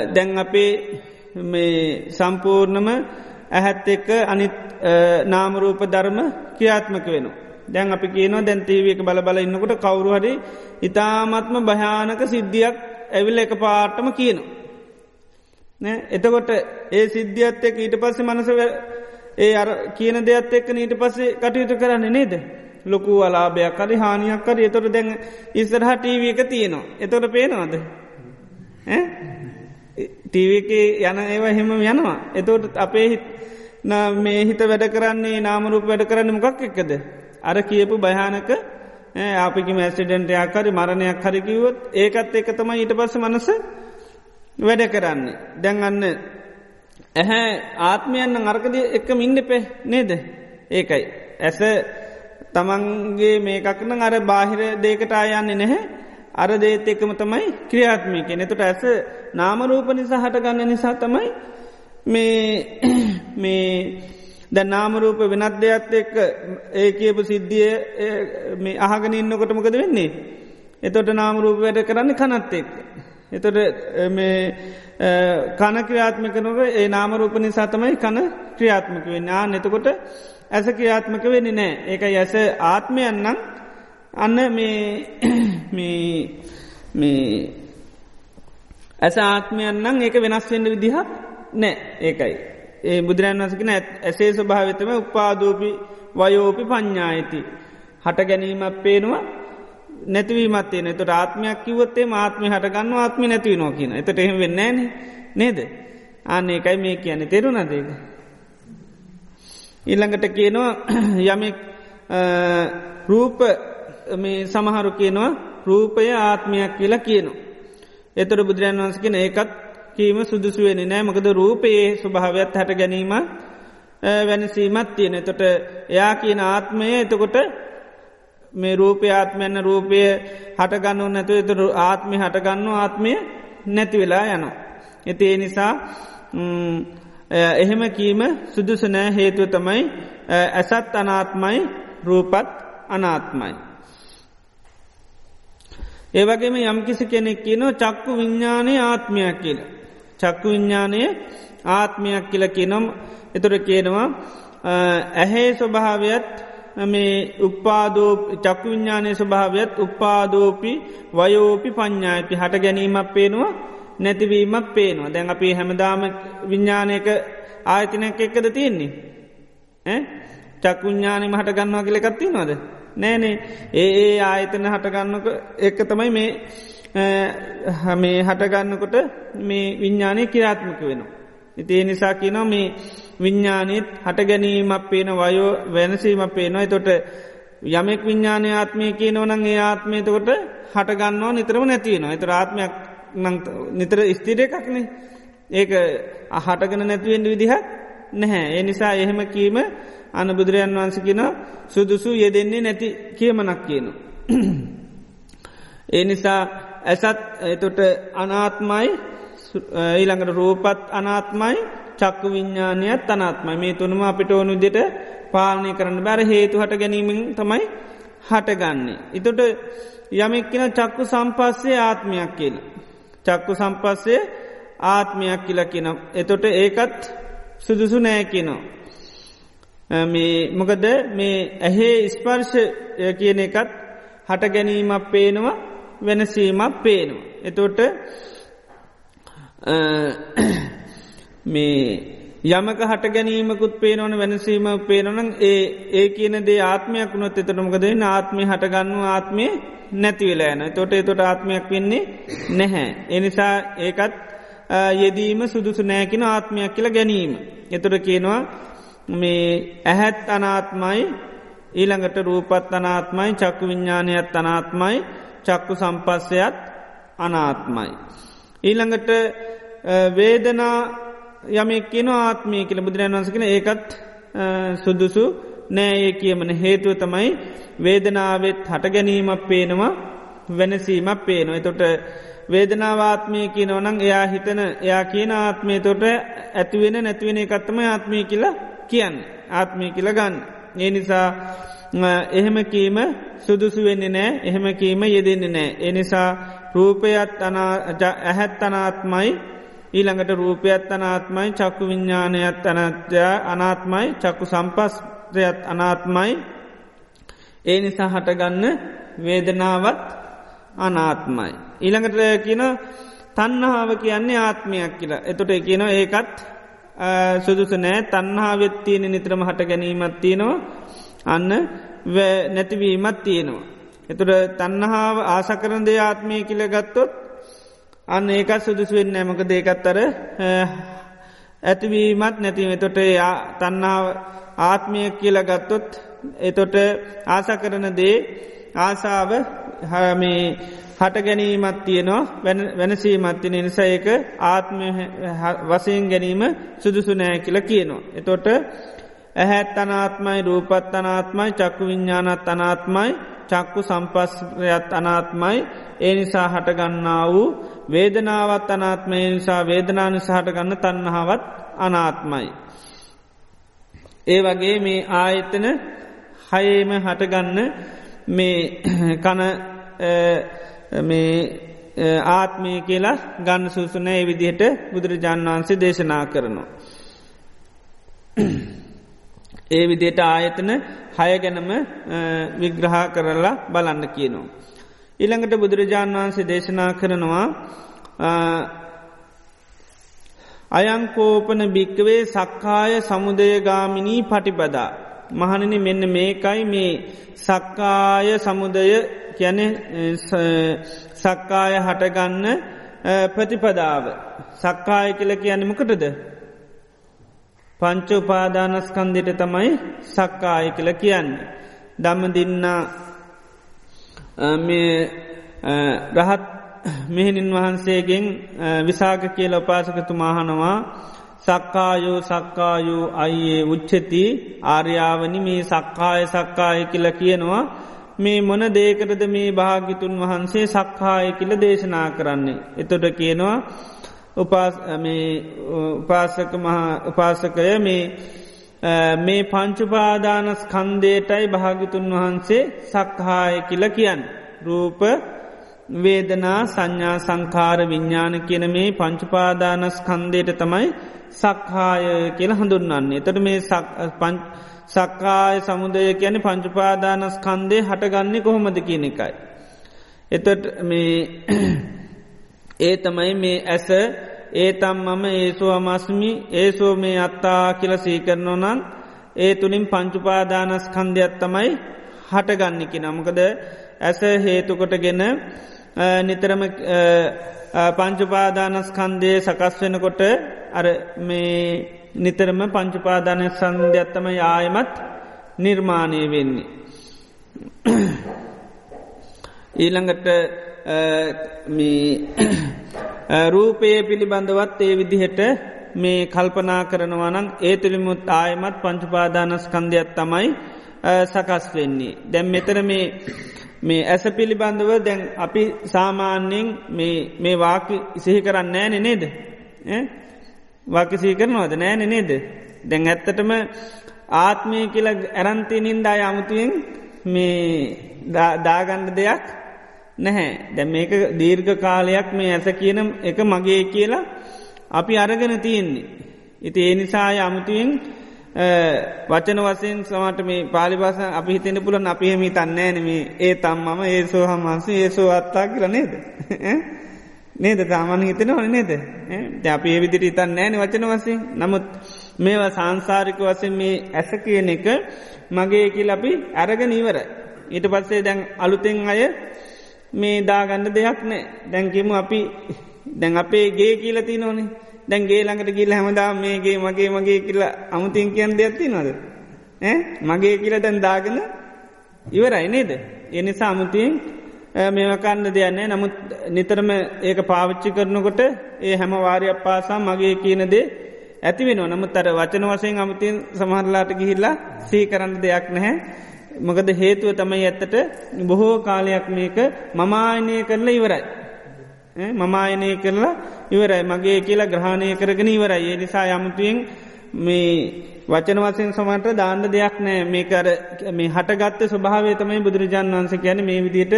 [SPEAKER 1] දැන් අපේ මේ සම්පූර්ණම ඇහැත් එක්ක අනිත් නාමරූප ධර්ම ක්‍රියාත්මක වෙනවා. දැන් අපි කියනවා දැන්තීවක බල බල ඉන්නකොට කවරු හරි ඉතාමත්ම භයානක සිද්ධියක් ඇවිල්ල එක පාටම කියනවා. එතකොට ඒ සිද්ධියත් එක් ඊට පස්සේ මනස ඒ අර කියන දෙයක් එක්ක ඊට පස්සේ කටයුතු කරන්න නේද. ලොකු අලාභයක් කරි හානියක් කර එතොට දැන් ඉස්සරහ ටීව එක තියෙනවා. එතොට පේනවාද. ටීවක යන ඒවා හෙම යනවා. එතෝට අපේ හිත් මේ හිත වැඩ කරන්නේ නාමරූප වැඩ කරන්න මොකක් එක්කද. අර කියපු භයානක අපිකි මැසිඩෙන්ටයක් හරි මරණයක් හරිකිවොත් ඒකත් එක තමයි ඊට පස්ස මනස වැඩ කරන්නේ. දැන් අන්න ඇහැ ආත්මයන්න අර්කද එක මින්ඩපේ නේද. ඒකයි. ඇස තමන්ගේ මේකක්න අර බාහිර දේකට ආයන්නේ නැහැ අර දේත එකම තමයි ක්‍රියාත්මික එනතුට ඇස නාමරූප නිසා හටගන්න නිසා තමයි මේ ද නාමරූප වෙනත් දෙයක් එක්ක ඒ කියපු සිද්ධිය මේ අහගෙන ඉන්නකොටමකද වෙන්නේ. එතොට නාමරූප වැඩ කරන්න කනත් එක්. එතොට මේ කන ක්‍රියාත්මක නොව ඒ නාමරූප නිසා තමයි කන ක්‍රියාත්මක වෙන්න ආ නතකොට ඇස ක්‍රියාත්මක වෙන්නේ නෑ ඒක ඇස ආත්මයන්නම් අන්න මේ ඇස ආත්මයන්නම් ඒක වෙනස්වෙන්ඩ විදිහක් නෑ ඒකයි. ඒ බුදුරන් වසකෙන ඇසේ ස්වභාවතම උපාදූපි වයෝපි පඤ්ඥායිති. හට ගැනීමක් පේනවා නැතිවීමත් තියෙන තොට ආත්මයක් කිවත්තේ ආත්මි හටගන්න ආත්මි නැතිව නෝ කියන එතට එහෙම වෙන්නෑන නේද. අන්න ඒකයි මේ කියන තෙරුණදේක. ඉල්ළඟට කියනවා යමෙක් රූප මේ සමහරු කියනවා රූපය ආත්මයක් කියලා කියනවා. එතොට බුදුරන් වන්සකෙන ඒකත් කීම සුදුසු වෙන නෑ මකද රූපයේ ස්වභාවයක් හට ගැනීම වැනසීමත් තියෙන තොට එයා කියන ආත්මය එතකොට මේ රූපය ආත්මයන්න රූපය හටගන්නු නැතු එතුර ආත්මි හටගන්න ආත්මය නැති වෙලා යනවා. එති ඒ නිසා එහෙම කීම සුදුසනෑ හේතුව තමයි ඇසත් අනාත්මයි රූපත් අනාත්මයි. ඒවගේම යම්කිසි කෙනෙක් කියනවා චක්කු විඤ්ඥානය ආත්මයක් කියලා. චක්කු විඤ්ඥානය ආත්මයක් කියල කියනම් එතුර කියනවා ඇහේ ස්වභාවයත් මේ උපාදෝ චක්කු විඤ්ඥානය ස්වභාවයත් උපාදෝපි වයෝපි පඤ්ඥායිති හට ගැනීමක් පේනවා නැතිවීමක් පේනවා. දැන් අපි හැමදාම විඤ්ඥානයක ආයතනයක් එක්කද තියෙන්නේ? චක්කුඥානය හට ගන්නවා කියලෙකත්ති නොද නෑනේ. ඒ ඒ ආයතන හටගන්නක එක තමයි මේ මේ හටගන්නකොට මේ විඤ්ඥානය කිරාත්මක වෙනවා. ඉතිේ නිසා කියනවා මේ විඤ්ඥානීත් හට ගැනීමක් පේන වයෝ වෙනසීමක් පේනවා. තොට යමෙක් විඤ්ඥානය ආත්මය කියනවනං ඒ ආත්මයතකොට හටගන්නවා නිතරම නැතිවෙනවා එත ආත්මයක් නිතර ස්තිර එකක්නේ ඒක අහටගෙන නැතිවෙන්ඩ විදිහක් නැහැ. ඒ නිසා එහෙම කීම අන බුදුරජන් වහන්ස කියෙන සුදුසු යෙදෙන්නේ නැති කියමනක් කියනු. ඒ නිසා ඇසත් එතොට අනාත්මයි ඊළඟට රූපත් අනාත්මයි චක්කු විඤ්ඥානයත් අනාත්මයි මේ තුනම අපිට ඕනු දෙට පාලනය කරන්න බැර හේතු හට ගැනීමෙන් තමයි හටගන්නේ. ඉතොට යමෙක්කෙන චක්කු සම්පස්සේ ආත්මයක් කියල. චක්කු සම්පස්සේ ආත්මයක් කියල කියන. එතොට ඒකත් සුදුසු නෑ කියනවා. මේ මොකද මේ ඇහේ ස්පර්ශ කියන එකත් හට ගැනීමක් පේනවා වෙනසීමක් පේනවා. එතොට මේ යමක හට ගැනීමකුත් පේනවන වෙනසීම පේනවන ඒ ඒ කියන දේ ආත්මයක් වුණොත් එතටමකද ආත්මය හටගන්නු ආත්මය නැතිවෙලෑන තොට තොට ආත්මයක් වෙන්නේ නැහැ. එනිසා ඒකත් යෙදීම සුදුසු නෑකින ආත්මයක් කියලා ගැනීම. එතුට කියනවා මේ ඇහැත් අනාත්මයි ඊළඟට රූපත් අනාත්මයි චක්කු විඤ්ඥානයත් අනාත්මයි චක්කු සම්පස්සයත් අනාත්මයි. ඊළඟට වේදනා යමෙක් කියන ආත්මය කියල බුදුරන් වන්සකෙන ඒකත් සුදුසු නෑඒ කියමන හේතුව තමයි වේදනාවත් හට ගැනීමක් පේනවා වෙනසීමක් පේනවා. එතොට වේදනාවාත්මය කියනවනං එයා හිතන එයා කියන ආත්මය තොට ඇතිවෙන නැතිවෙන එකත්තම ආත්මය කියලා කියන්න ආත්මය කියල ගන්න. ඒ නිසා එහෙම කීම සුදුසු වෙන්නේ නෑ එහෙම කීම යෙදෙන්නේ නෑ. එනිසා රූපයත් ඇහැත් අනාත්මයි ඊළඟට රූපයත් අනාත්මයි චක්කු විඤ්ඥානයත් අනත්‍යයා අනාත්මයි චක්කු සම්පස්්‍රයත් අනාත්මයි ඒ නිසා හටගන්න වේදනාවත් අනාත්මයි. ඊළඟට කියන තන්නහාාව කියන්නේ ආත්මයක් කියලා. එතොට කියන ඒකත් සුදුස නෑ තන්හාාවත් තියෙන නිත්‍රම හට ගැනීමත් තියෙනවා අන්න නැතිවීමත් තියෙනවා. එතුට තන්නහාාව ආසකරන දේ ආත්මය කියල ගත්තොත් අන්න ඒකත් සුදුසු වෙන්න ඇමක දේකත්තර ඇතිවීමත් නැතිව තොට තන්නාව ආත්මය කියල ගත්තොත් එතොට ආස කරන දේ ආසාාව හමේ හට ගැනීමත් තියනවා වෙනසීමත්තින නිසා ඒක ආත්ම වසයෙන් ගැනීම සුදුසු නෑ කියල කියනවා. එතොට ඇහැත් අනාත්මයි රූපත් අනාත්මයි චක්කු විඤ්ඥානත් අනාත්මයි චක්කු සම්පස්රයත් අනාත්මයි ඒ නිසා හටගන්නා වූ වේදනාවත් අනාත්මය නිසා වේදනාන සහට ගන්න තන්නහාවත් අනාත්මයි. ඒ වගේ මේ ආයතන හයේම හටගන්න මේ කන මේ ආත්මය කියලා ගන්න සූසුන ඒ විදිහට බුදුරජාණන් වහන්සේ දේශනා කරනවා. ඒ විදියට ආයතන හය ගැනම විග්‍රහ කරලා බලන්න කියනවා. ඉළඟට බුදුරජාණන් වහන්සේ දේශනා කරනවා අයංකෝපන භික්කවේ සක්කාය සමුදයගාමිනී පටිබදා. මහණනි මෙන්න මේකයි මේ සක්කාය සමුදය කියැන සක්කාය හටගන්න ප්‍රතිපදාව. සක්කාය කියල කියන්නමකටද. පංච උපාදානස්කන්දිට තමයි සක්කාය කියල කියන්න. දම්ම දෙන්නා රහත් මෙහෙණින් වහන්සේගෙන් විසාග කියල උපාසකතුමාහනවා සක්කායෝ සක්කායෝ අයියේ උච්චති ආර්යාවනි මේ සක්කාය සක්කාය කියල කියනවා මේ මොන දේකරද මේ භාගිතුන් වහන්සේ සක්කාය කියල දේශනා කරන්නේ. එතොට කියනවා උපාසක උපාසකය මේ මේ පංචුපාදානස් කන්දේටයි භාගිතුන් වහන්සේ සක්හාය කියල කියන්න. රූප වේදනා සංඥා සංකාර විඤ්ඥාන කියන මේ පංචුපාදානස් කන්දේට තමයි සක්හාය කියල හඳුන්වන්නේ. එතට මේ සක්කාය සමුදය කියන පංචුපාදානස් කන්දේ හටගන්නේ කොහොමද කියන එකයි. එතට මේ ඒ තමයි මේ ඇස ඒතම් මම ඒසෝ අමස්මි ඒසෝ මේ අත්තා කියල සීකරනෝ නම් ඒ තුළින් පංචුපාදානස් කන්දයක් තමයි හටගන්නකි නමකද ඇස හේතුකොටගෙන නිතරම පංචුපාදානස්කන්දය සකස් වෙනකොට අර මේ නිතරම පංචුපාදානය සංධ්‍යත්තම යායමත් නිර්මාණය වෙන්නේ. ඊළඟට රූපය පිළිබඳවත් ඒ විදිහට මේ කල්පනා කරනවනං ඒ තුළිමුත් ආයමත් පංචුපාදානස්කන්ධයක් තමයි සකස් වෙන්නේ. දැම් මෙතර මේ මේ ඇස පිළිබඳව දැන් අපි සාමාන්‍යයෙන් මේ වාක ඉසිහි කරන්න නෑන නේද? වාක සිහි කරනවද? නෑන නේද? දැන් ඇත්තටම ආත්මය කියල ඇරන්තිනින්දා අමුතුවෙන් මේ දාගණ්ඩ දෙයක් නැහැ. දැ මේක දීර්ඝ කාලයක් මේ ඇස කියන එක මගේ කියලා අපි අරගෙන තියෙන්නේ. ඉති ඒ නිසා අමුතුවෙන් වචන වසයෙන් සමට මේ පාලිබස අපි හිතෙන පුලන් අපිහෙම තන්නෑනම ඒ තම්මම ඒසෝ හමන්සේ ඒසෝ අත්තා කියල නේද. නේද? තාමන් හිතෙන ඕන නේද? අපි ඒ විදිට ඉතන් නෑන වචන වසින් නමුත් මේවා සංසාරික වසෙන් මේ ඇස කියන එක මගේ කියල අපි අරග නීවර ඊට පස්සේ දැන් අලුතෙන් අය මේ දාගන්න දෙයක් නෑ. දැන්කිමු අපි දැන් අපේ ගේ කියලති නොනේ දැන්ගේ ළඟට ගිල් හැමදා මේගේ මගේ මගේ කියලා අමුතින් කියන් දෙයක්ති නොද මගේ කියල දැන් දාගෙන ඉවරයි නේද? එනිසා අමුතියෙන් මේවකන්න දෙයන්නේ නමුත් නිතරම ඒක පාවිච්චි කරනකොට ඒ හැම වාරයක් පාසා මගේ කියනදේ ඇති වෙන නමුත් අර වචන වසයෙන් අමුතින් සමහරලාට ගිහිල්ලා සී කරන්න දෙයක් නැහැ. මොකද හේතුව තමයි ඇත්තට බොහෝ කාලයක් මේක මමායනය කරලා ඉවරයි. මමායනය කරලා ඉවරයි. මගේ කියලා ග්‍රහණය කරගෙන ඉවරයි. ඒ නිසා යමුතුවෙන් මේ වචන වසයෙන් සමට දාන්න දෙයක් නෑ. මේකර මේ හටගත්ත ස්වභාවය තමයි බුදුරජාන් වන්ස කියන මේ විදියට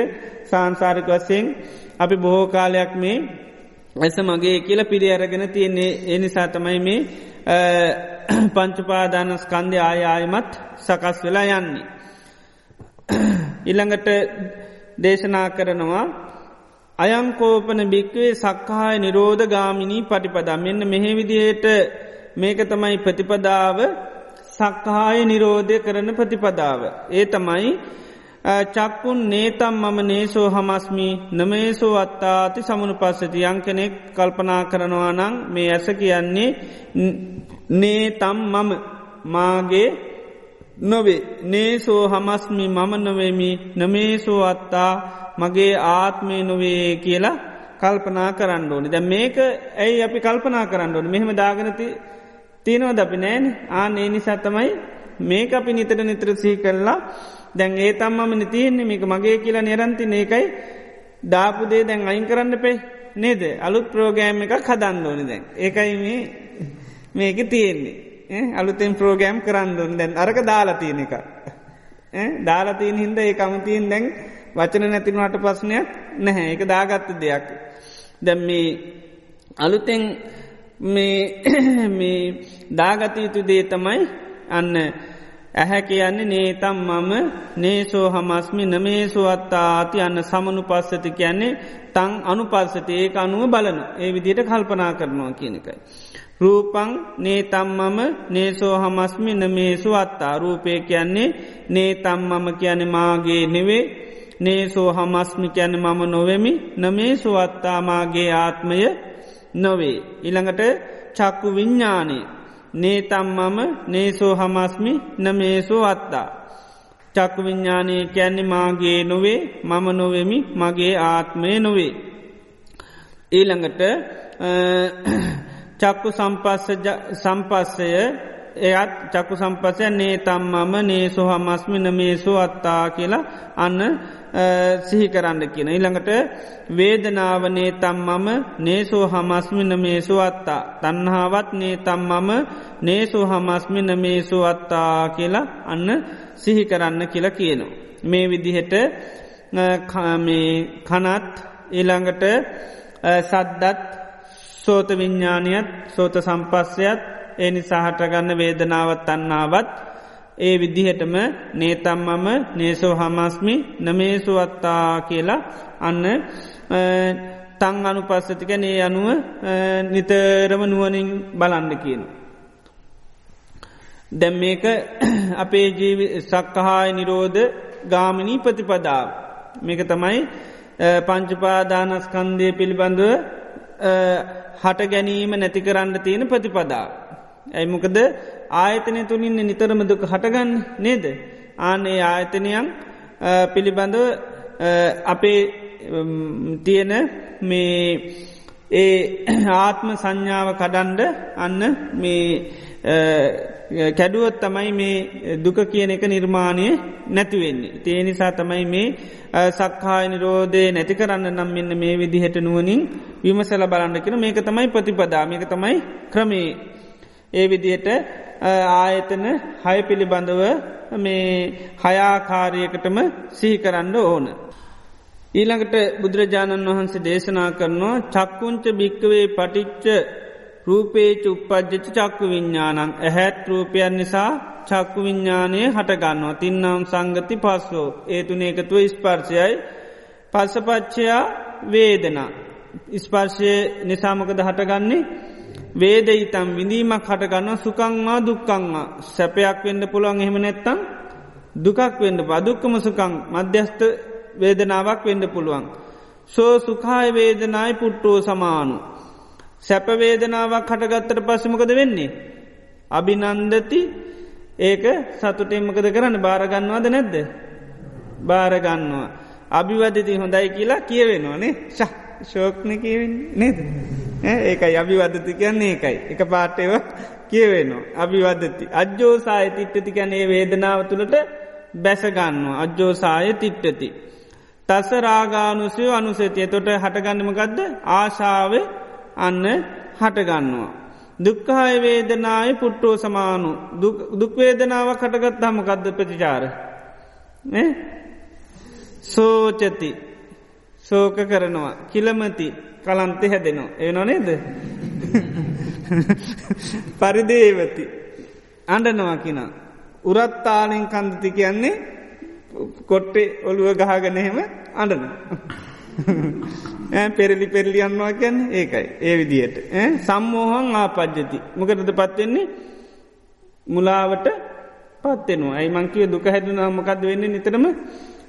[SPEAKER 1] සංසාරක වසයෙන් අපි බොහෝ කාලයක් මේ ඇස මගේ කියල පිළි අරගෙන තියන්නේ. ඒ නිසා තමයි මේ පංචුපාදානස්කන්ධය ආයායමත් සකස් වෙලා යන්නේ. ඉළඟට දේශනා කරනවා අයංකෝපන භික්වේ සක්කාය නිරෝධ ගාමිණී පටිපදා මෙන්න මෙහෙ විදියට මේක තමයි ප්‍රතිපදාව සක්කාය නිරෝධය කරන ප්‍රතිපදාව. ඒ තමයි චක්කුන් නේතම් මම නේසෝ හමස්මි නමේසෝ අත්තාති සමුණු පස්සති යංකනෙක් කල්පනා කරනවා නං මේ ඇස කියන්නේ නේතම් මම මාගේ නොවේ. නේසෝ හමස්මි මම නොවෙමි. නමේසෝ අත්තා මගේ ආත්මය නොවේ කියලා කල්පනා කරන්න ඕනි. දැ මේක ඇයි අපි කල්පනා කරන්න ඕන? මෙහෙම දාගනති තියෙනවද අපි? නෑන. ආන ඒ නිසා තමයි මේක අපි නිතර නිතර සී කරලා දැන් ඒ තම්මම නිතියෙන්නේ මේක මගේ කියලා නිරන්ති ඒකයි දාපුදේ දැන් අයින් කරන්න පේ නේද? අලුත් ප්‍රෝගෑම් එකක් හදන්න ඕනි දැන්. ඒකයි මේ මේක තියෙන්නේ. Eh, අලුතෙන් ප්‍රෝගෑම් කරන්න ඕන දැන් අරක දාලා තියෙන එක. Eh, දාලාතියන් හින්ද ඒ කමතියෙන් දැන් වචන නැතිනවට ප්‍රශ්නයක් නැහැ. එක දාගත්ත දෙයක්. දැම් මේ අලුතෙන් මේ දාගතයුතු දේ තමයි අන්න ඇහැ කියන්නේ නේතම් මම නේසෝ හමස්මි නමේසෝ අත්තාති. අන්න සමනු පස්සති කියන්නේ තං අනු පස්සති ඒක අනුව බලන ඒ විදියට කල්පනා කරනවා කියනකයි. රූපං නේතම්මම නේසෝ හමස්මි නමේසු අත්තා රූපය කියන්නේ නේතම්මම කියන මාගේ නෙවේ නේසෝ හමස්මි කියැන මම නොවෙමි නමේසු අත්තාමාගේ ආත්මය නොවේ. ඉළඟට චක්කු විඤ්ඥානේ නේතම්මම නේසෝ හමස්මි නමේසෝ අත්තා. චක්කු විඤ්ඥානය කැන්නේ මාගේ නොවේ මම නොවෙමි මගේ ආත්මය නොවේ. ඊළඟට චක්කු සම්පස්සය එයත් චක්කු සම්පසය නේ තම්මම නේසු හමස්මි නමේසු අත්තා කියලා අන්න සිහි කරන්න කියන. ඉළඟට වේදනාවනේ තම්මම නේසෝ හමස්මි නමේසු අත්තා. තන්හාවත් නේ තම්මම නේසු හමස්මි නමේසු අත්තා කියලා අන්න සිහි කරන්න කියලා කියනවා. මේ විදිහට කනත් ඊළඟට සද්දත් සෝත විඤ්ඥානයත් සෝත සම්පස්සයත් ඒ නිසාහටගන්න වේදනාවත් තන්නාවත් ඒ විදිහටම නේතම්මම නේසෝ හමස්මි නමේසුවත්තා කියලා අන්න තං අනු පස්සතික නේ අනුව නිතරම නුවනින් බලන්න කියන. දැම් මේක අපේ ජීවි සක්කහාය නිරෝධ ගාමිනී ප්‍රතිපදාව. මේක තමයි පංචපාදානස්කන්දය පිළිබඳව හට ගැනීම නැති කරන්න තියෙන ප්‍රතිපදා. ඇයිමොකද ආයතනය තුළින්න නිතරම දුක හටගන්න නේද. ආනේ ආයතනයන් පිළිබඳව අපේ තියෙන මේ ඒ ආත්ම සංඥාව කඩන්ඩ අන්න මේ කැඩුවත් තමයි මේ දුක කියන එක නිර්මාණය නැතිවෙන්නේ. තිය නිසා තමයි මේ සක්හාය නිරෝධය නැති කරන්න නම් මෙන්න මේ විදිහට නුවනින් විමසල බලන්න කෙන මේක තමයි ප්‍රතිපදා මේක තමයි ක්‍රමේ ඒ විදිහට ආයතන හය පිළිබඳව මේ හයාකාරයකටම සිහිකරන්න ඕන. ඊළඟට බුදුරජාණන් වහන්සේ දේශනා කරනවා චක්කුංච භික්කවේ පටිච්ච රූපේච උපද්ජච චක්කු විඤ්ඥානං ඇහැත් රූපයන් නිසා චක්කු විඤ්ඥානය හටගන්නවා තින්නම් සංගති පස්සෝ. ඒතුන එකතුව ස්පර්ශයයි. පස්සපච්චයා වේදනා. ස්පර්ශය නිසාමකද හටගන්නේ? වේද ඉතම් විඳීමක් හටගන්න සුකංවා දුක්කංවා සැපයක් වෙන්න පුළුවන් එහෙම නැත්තං දුකක් වෙන්න පදුක්කම සුකං මධ්‍යස්ථ වේදනාවක් වෙන්න පුළුවන්. සෝ සුකාය වේදනායි පුට්ටෝ සමානු. සැපවේදනාවක් හටගත්තට පස්සමකද වෙන්නේ. අභිනන්දති ඒක සතුටෙන්මකද කරන්න භාරගන්නවාද නැද්ද. භාරගන්නවා. අභිවදති හොඳයි කියලා කියවෙනවානේ ශ ශෝක්න කියවෙන් නේද. ඒකයි අභිවදති කියන්නේ ඒකයි. එක පාට්ටව කියවෙනවා. අභිවදති. අජ්‍යෝසාය තිට්ටති කැනේ වේදනාව තුළට බැසගන්නවා. අජ්‍යෝසාය තිට්ටති. තස රාගානුසය අනුසතිය තොට හටගන්නමකක්ද ආශාවේ අන්න හටගන්නවා. දුක්කාය වේදනාය පුට්ටෝ සමානු. දුක්වේදනාව කටගත් හමකක්ද ප්‍රතිචාර. සෝචති. සෝක කරනවා. කිලමති. කලන්තෙ හැදෙනවා. ඒ නොනේද පරිදේවති. අඩනවා කිනා උරත්තාලින් කන්දති කියන්නේ කොට්ටේ ඔළුව ගහගනහෙම අඩන පෙරලි පෙරලියන්නවා කියන්න ඒකයි. ඒ විදියට. සම්මෝහන් ආපද්ජති මොකටද පත්වෙන්නේ මුලාවට පත්වෙනවා ඇයි මංකිව දුක හැදුනා මොකක්ද වෙන්න නිතරම?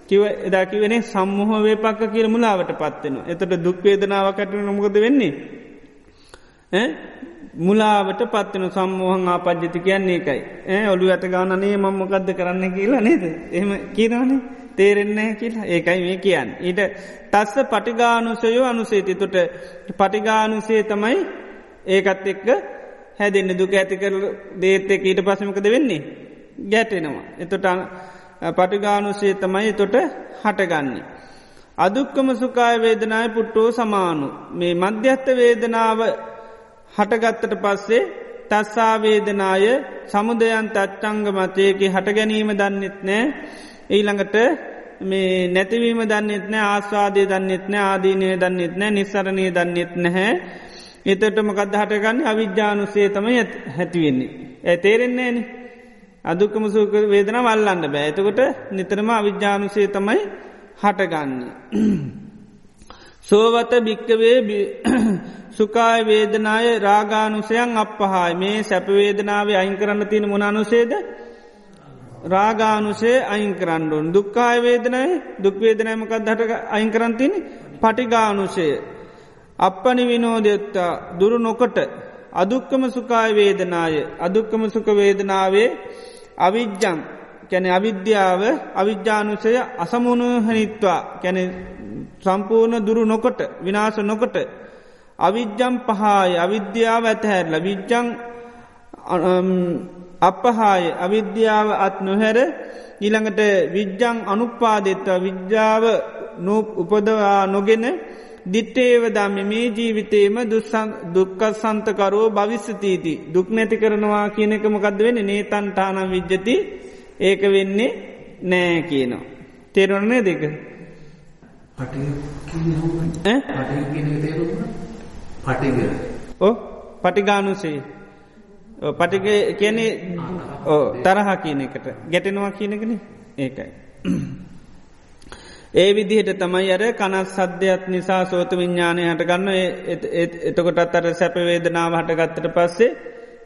[SPEAKER 1] කිව එදා කිවෙන සම්මහ වේපක්ක කියල මුලාවට පත්වෙනවා එතට දුක්වේදනාවකට නොමකද වෙන්නේ? මුලාවට පත්වන සම්මෝහන් ආපද්ජති කියන්නේ එකයි ඒ ඔලු ඇත ගානනේ මංමොකක්ද කරන්න කියලා නේද? එහම කියනනේ තේරෙන්නේ කියලා ඒකයි මේ කියන්න. ඊට තස්ස පටිගානුසයෝ අනුසේති තොට පටිගානුසේ තමයි ඒකත් එක්ක හැදෙන්න්න දුක ඇති කර දේත් එක් ඊට පසමකද වෙන්නේ ගැටෙනවා. එතොට පටිගානුසේ තමයි තොට හටගන්නේ. අදුක්කම සුකාය වේදනාය පුට්ටෝ සමානු මේ මධ්‍යස්ථ වේදනාව හටගත්තට පස්සේ තස්සාවේදනාය සමුදයන් තච්චංග මතයකි හට ගැනීම දන්නෙත් නෑ ඊළඟට මේ නැතිවීම දන්නෙත් නෑ ආස්වාදය දන්නෙත් නෑ ආදීනය දන්නෙත් නෑ නිස්සරණය දන්නෙත් නැහැ. එතට මකද හටගන්න අවිද්‍යානුසේ තම හැතිවෙන්නේ. ඇ තේරෙන්නේ න අදුකම සූක වේදන වල්ලන්න බෑ එතකොට නිතරම අවිද්‍යානුසේ තමයි හටගන්න. සෝවත භික්කවේ සුකාය වේදනාය රාගානුසයන් අපහායි මේ සැපවේදනාවේ අයින් කරන්න තියෙන මොනානුසේද රාගානුසේ අයින් කරන්නුන් දුක්කාය වේදනයි දුක්වේදනයමකක් දට අයින් කරන්තින පටිගානුසය. අපපනි විනෝදයත්තා දුරු නොකොට අදුක්කම සුකාය වේදනාය. අදුක්කම සුක වේදනාවේ අවිජ්ජං කැන අවිද්‍යාව අවිද්‍යානුසය අසමුණහනිත්වා කැන සම්පූර්ණ දුරු නොකොට විනාස නොකොට අවිද්ජම් පහාය. අවිද්‍යාව ඇතහැරල විද්ජං අපහාය අවිද්‍යාව අත් නොහැර ඊළඟට විද්ජං අනුපාදෙත්වා විද්‍යාව උපදවා නොගෙන දිට්ටේව දම්ම මේ ජීවිතේම දුක්ක සන්තකරෝ භවිස්සතීති. දුක් නැති කරනවා කියන එක මොකක්ද වෙන නේතන්ටානම් විජ්ජති. ඒක වෙන්නේ නෑ කියනවා. තේරවනේ දෙක පටිගානුසේ පටික කියන්නේ තරහ කියන එකට. ගැටෙනවා කියනකන ඒකයි. ඒ විදිහට තමයි අර කනත් සද්‍යයක් නිසා සෝත විඤ්ඥානය හටගන්න. එතකොටත් අර සැපවේදනාව හටගත්තට පස්සේ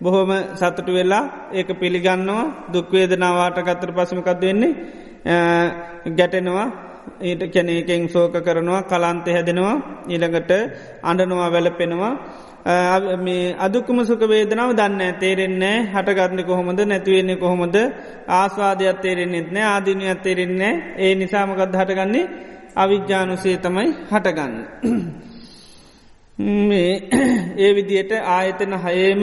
[SPEAKER 1] බොහොම සතුට වෙලා ඒක පිළිගන්නවා. දුක්වේදනාවාට ගත්තර පසමකක්ද වෙන්නේ? ගැටෙනවා. ඊට කැනකෙන් සෝක කරනවා කලාන්තය හැදෙනවා. ඊළඟට අඩනවා වැලපෙනවා මේ අදුක්කම සුක වේදනාව දන්න තේරෙන්නේ හටගත්න කොහොමද නැතිවෙන්නේ කොහොමද? ආස්වාදයක් තේරෙන්න්නෙත් නෑ ආදිනයක් තේරෙන්නේ ඒ නිසාමකත් හටගන්නේ? අවිද්‍යානුසේ තමයි හටගන්න. ඒ විදියට ආයතන හයේම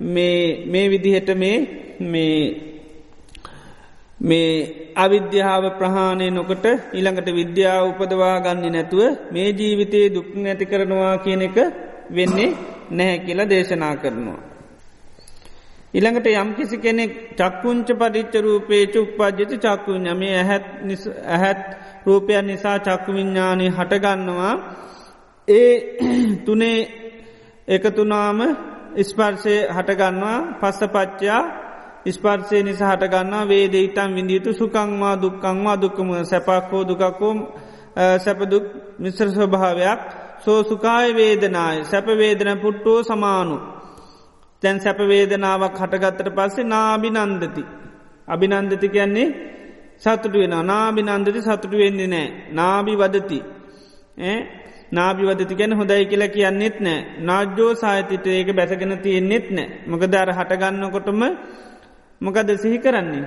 [SPEAKER 1] මේ විදිහට මේ මේ මේ අවිද්‍යාව ප්‍රහාණය නොකට ඉළඟට විද්‍යාව උපදවා ගන්නේ නැතුව මේ ජීවිතයේ දුක් නැති කරනවා කියන එක වෙන්නේ නැහැ කියලා දේශනා කරනවා. ඉළඟට යම් කිසි කෙනෙක් චක්කුංච පටිච්ච රූපේ චුප්පද්ජති චක්කුඥ මේ ඇහැත් ඇහැත් රූපයන් නිසා චක්කු විඤ්ඥානය හටගන්නවා ඒ තුනේ එකතුනාම ස්පර්ශය හටගන්නවා පස්ස පච්චා ස්පර්ශය නිසා හටගන්නා වේදේතන් විඳීතු සුකංවා දුක්කංවා දුක්කම සැපක් හෝ දුකක්කෝ සැපදුක් මිශ්‍ර ස්වභාවයක් සෝ සුකාය වේදනාය සැපවේදන පුට්ටෝ සමානු තැන් සැපවේදනාවක් හටගත්තට පස්සේ නාබිනන්දති. අභිනන්දති කියන්නේ සතුටු වෙන නාබිනන්දති සතුටු වෙන්නේ නෑ නාබි වදති. නාබි වදති ගැන හොදයි කියලා කියන්නෙත් නෑ නාජ්‍යෝ සාහිතයට ඒක බැසගෙන තියෙන්නෙත් නෑ මොක දර හටගන්නකොටම මොකද සිහි කරන්නේ.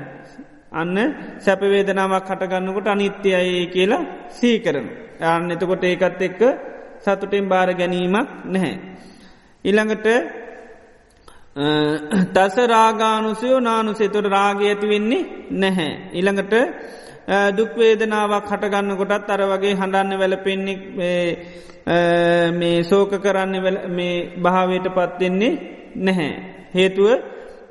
[SPEAKER 1] අන්න සැපවේදනාවක් හටගන්නකොට අනිත්‍යයයි කියලා සී කරන. යන්න එතකොට ඒකත් එක්ක සතුටෙන් බාර ගැනීමක් නැහැ. ඉළඟට තස රාගානුසයෝ නානුසේතුට රාග ඇති වෙන්නේ නැහැ. ඉළඟට දුක්වේදනාවක් හටගන්න කොටත් අර වගේ හඬන්න වැලපෙන්නෙක් මේ සෝක කරන්න මේ භාවයට පත්වෙන්නේ නැහැ. හේතුව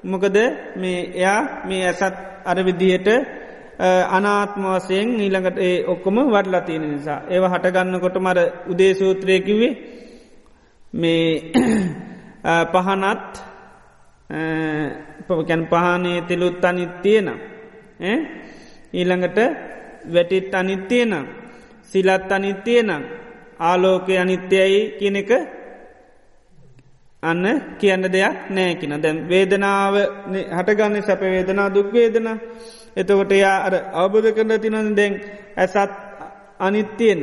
[SPEAKER 1] මොකද මේ එයා මේ ඇසත් අරවිදියට අනාත්ම වසයෙන් ඊළඟට ඒ ඔක්කොම වඩලා තියෙන නිසා. ඒව හටගන්නකොට මර උදේසූත්‍රයකිවේ මේ පහනත් පකැන් පහනේ තෙලුත් අනිත් තියෙන. ඊළඟට වැටිත් අනිත් තියෙනම්. සිලත් අනිත් තියෙනම්. ආලෝකය අනිත්‍යයි කියන එක අන්න කියන්න දෙයක් නෑකින දැන් වේදනාව හටගන්න සැප වේදනා දුක්වේදනා එතකොට යා අර අවබධ කරන තිනන දැන් ඇසත් අනිත්තියන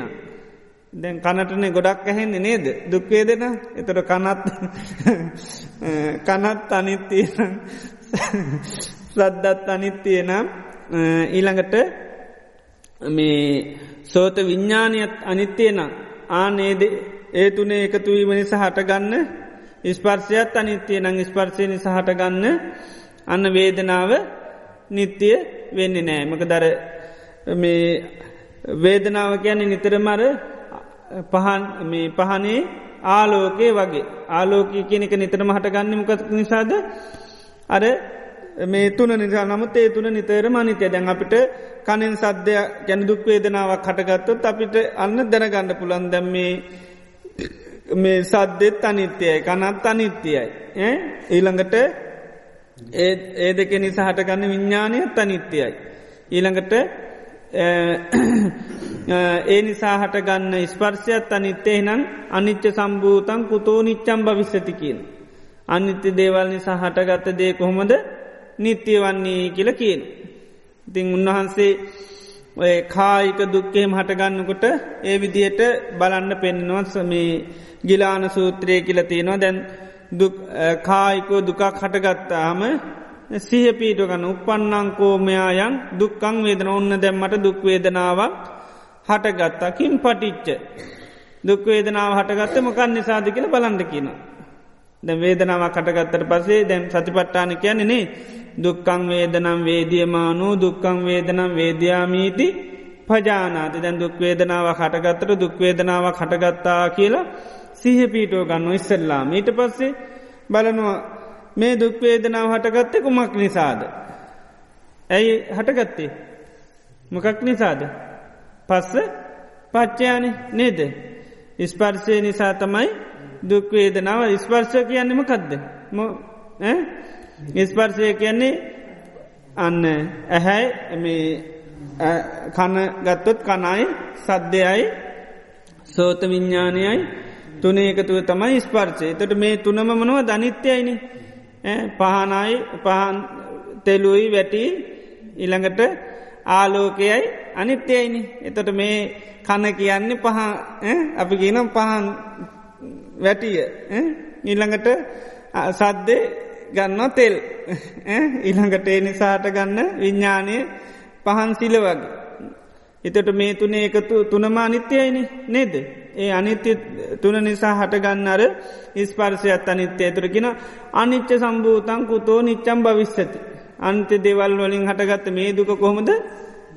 [SPEAKER 1] දැන් කනටනේ ගොඩක් ඇහෙන්නේ නේද? දුක්වේ දෙෙන එතොට කනත් කනත් අනිත්තියන සද්දත් අනිත්තියනම් ඊළඟට මේ සෝත විඤ්ඥානයත් අනිත්‍යයන ආනේද ඒ තුනේ එකතුවීම නිසා හටගන්න ස්පර්ශයත් අනිත්‍යය නං ස්පර්ශය නිසා හටගන්න අන්න වේදනාව නිත්‍යය වෙන්න නෑ. මක දර මේ වේදනාව කියන්නේ නිතරමර පහන් මේ පහනේ ආලෝකයේ වගේ. ආලෝකී කියනෙක නිතරම හටගන්න මක නිසාද? අර මේ තුන නිසා. නමුත් ඒ තුන නිතර මනිතය දැන් අපිට කනෙන් සද්‍ය ගැන දුක් වේදනාවක් හටගත්තොත් අපිට අන්න දැනගන්න පුළන් දැම් මේ මේ සද්දෙත් අනිත්‍යයයි කනත් අනිත්‍යයයි ඊළඟට ඒ දෙක නිසා හටගන්න විඤ්ඥානය තනිත්‍යයයි. ඊළඟට ඒ නිසා හටගන්න ස්පර්ශයත් අනිත්තේ නම් අනිච්ච සම්භූතන් කුතෝ නිච්චම් භවිස්සතිකින්. අනිත්‍ය දේවල් නිසා හටගත්ත දේ කොහොමද නිත්‍ය වන්නේ කියල කියන. ඉතිං උන්වහන්සේ ඔය කායික දුක්කෙම හටගන්නකොට ඒ විදියට බලන්න පෙන්නුවත් මේ ගිලාන සූත්‍රය කියල තියෙනවා. දැන් කායිකෝ දුකක් හටගත්තාම සිහ පීටගන්න උපන්නංකෝමයායන් දුක්කං වේදන. ඔන්න දැම්මට දුක්වේදනාවක් හටගත්තා. කින් පටිච්ච දුක්වේදනාව හටගත්ත මොකන් නිසාධ කියල බලන්ඩ කියන. දැ වේදනාවක් කටගත්තට පසේ දැම් සතිපට්ටාන කියන්නේ නේ. දුක්කං වේදනම් වේදියමානු දුක්කං වේදනම් වේදයාමීති පජානාති දැන් දුක්වේදනාව හටගත්තට දුක්වේදනාව හටගත්තා කියලා සිහ පීටෝ ගන්න ඉස්සල්ලාම ඊට පස්සේ බලනවා මේ දුක්වේදනාව හටගත්තෙ කුමක් නිසාද. ඇයි හටගත්තේ මොකක් නිසාද. පස්ස පච්චයානි නේද. ඉස්පර්ශය නිසා තමයි දුක්වේදනාව ඉස්පර්ශ කියන්නම කදද. ඉස්පර්ශය කියන්නේ අන්න ඇහැයි කන ගත්තොත් කනයි සද්ධයයි සෝත විඤ්ඥානයයි තුනේ එකතුව තමයි ස්පර්චය තොට මේ තුනම මනුව ධනිත්‍යයිනි පහනයි පහන් තෙලුයි වැටි ඉළඟට ආලෝකයයි අනිත්‍යයිනි. එතොට මේ කන කියන්නේ පහ අපි කියනම් පහන් වැටිය ඊළඟට සද්දේ ගන්න තෙල් ඊළඟට ඒ නිසාට ගන්න විඤ්ඥානය පහන් සිල වගේ. එතට මේ තුනේ එකතු තුනම අනිත්‍යයනි නේද. ඒ අනිත්‍ය තුන නිසා හටගන්න අර ඉස්පර්සයත් අනිත්‍ය ඇතුරකින අනිච්ච සම්භූතන් කුතෝ නිච්චම් භවිස්සති. අන්ත්‍ය දෙවල් වලින් හටගත්ත මේ දුක කොහොමද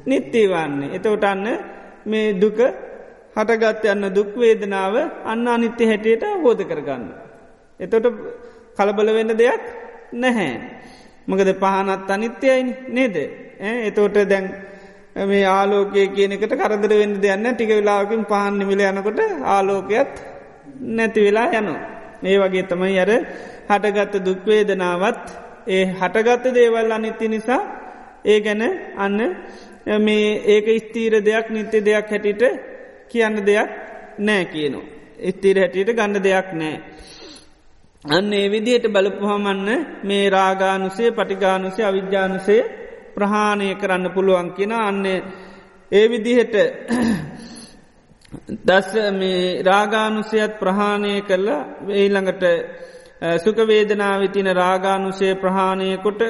[SPEAKER 1] නිත්‍යවන්නේ. එතවට අන්න මේ දුක හටගත්ත යන්න දුක්වේදනාව අන්න අනිත්‍ය හැටියට හෝද කරගන්න. එතොට කලබල වෙන්න දෙයක් නැහැ. මකද පහනත් අනිත්‍යයයි නේද. එතෝට දැන් මේ ආලෝකය කියනකට කරදර වෙන්න දෙයන්න ටික වෙලාකින් පහන් නිමිල යනකොට ආලෝකයත් නැති වෙලා යනු. ඒ වගේ තමයි අර හටගත්ත දුක්වේදනාවත් ඒ හටගත්ත දේවල් අනිත්‍ය නිසා ඒ ගැන අන්න මේ ඒක ස්තීර දෙයක් නිත්‍ය දෙයක් හැටිට කියන්න දෙයක් නෑ කියනු. ස්තීර හැටියට ගන්න දෙයක් නෑ. අන්න ඒ විදියට බලපුහමන්න මේ රාගානුසේ පටිගානුසේ අවිද්‍යානුසේ ප්‍රහාණය කරන්න පුළුවන් කියෙන අන්නේ ඒ විදිහට දස් මේ රාගානුසයත් ප්‍රහාණය කරලා වෙයිළඟට සුකවේදනාවතින රාගානුසේ ප්‍රහාණය කොට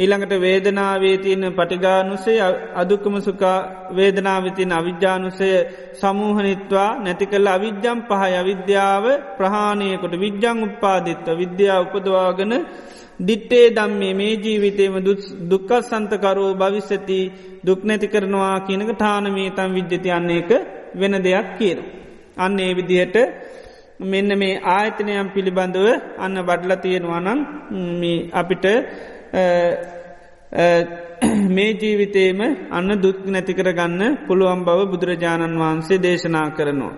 [SPEAKER 1] ඊළඟට වේදනාවේ තියන පටිගානුසේ අදුකම සුකා වේදනාවතින අවිද්‍යානුසය සමූහනිත්වා නැති කළ අවිද්‍යම් පහය අවිද්‍යාව ප්‍රහාණයකොට විද්‍යං උපාදිත්ව විද්‍යා උපදවාගන දිට්ටේ දම්මේ මේ ජීවිතේම දුක්ක සන්තකරෝ භවිස්සති දුක් නැති කරනවා කියනක ටානමේ තම් විද්්‍යතියන්නේ එක වෙන දෙයක් කියන. අන්න ඒ විදිහට මෙන්න මේ ආයතනයම් පිළිබඳව අන්න බඩල තියෙනවා නම් අපිට මේ ජීවිතේම අන්න දුක් නැතිකර ගන්න පුළුවන් බව බුදුරජාණන් වහන්සේ දේශනා කරනවා.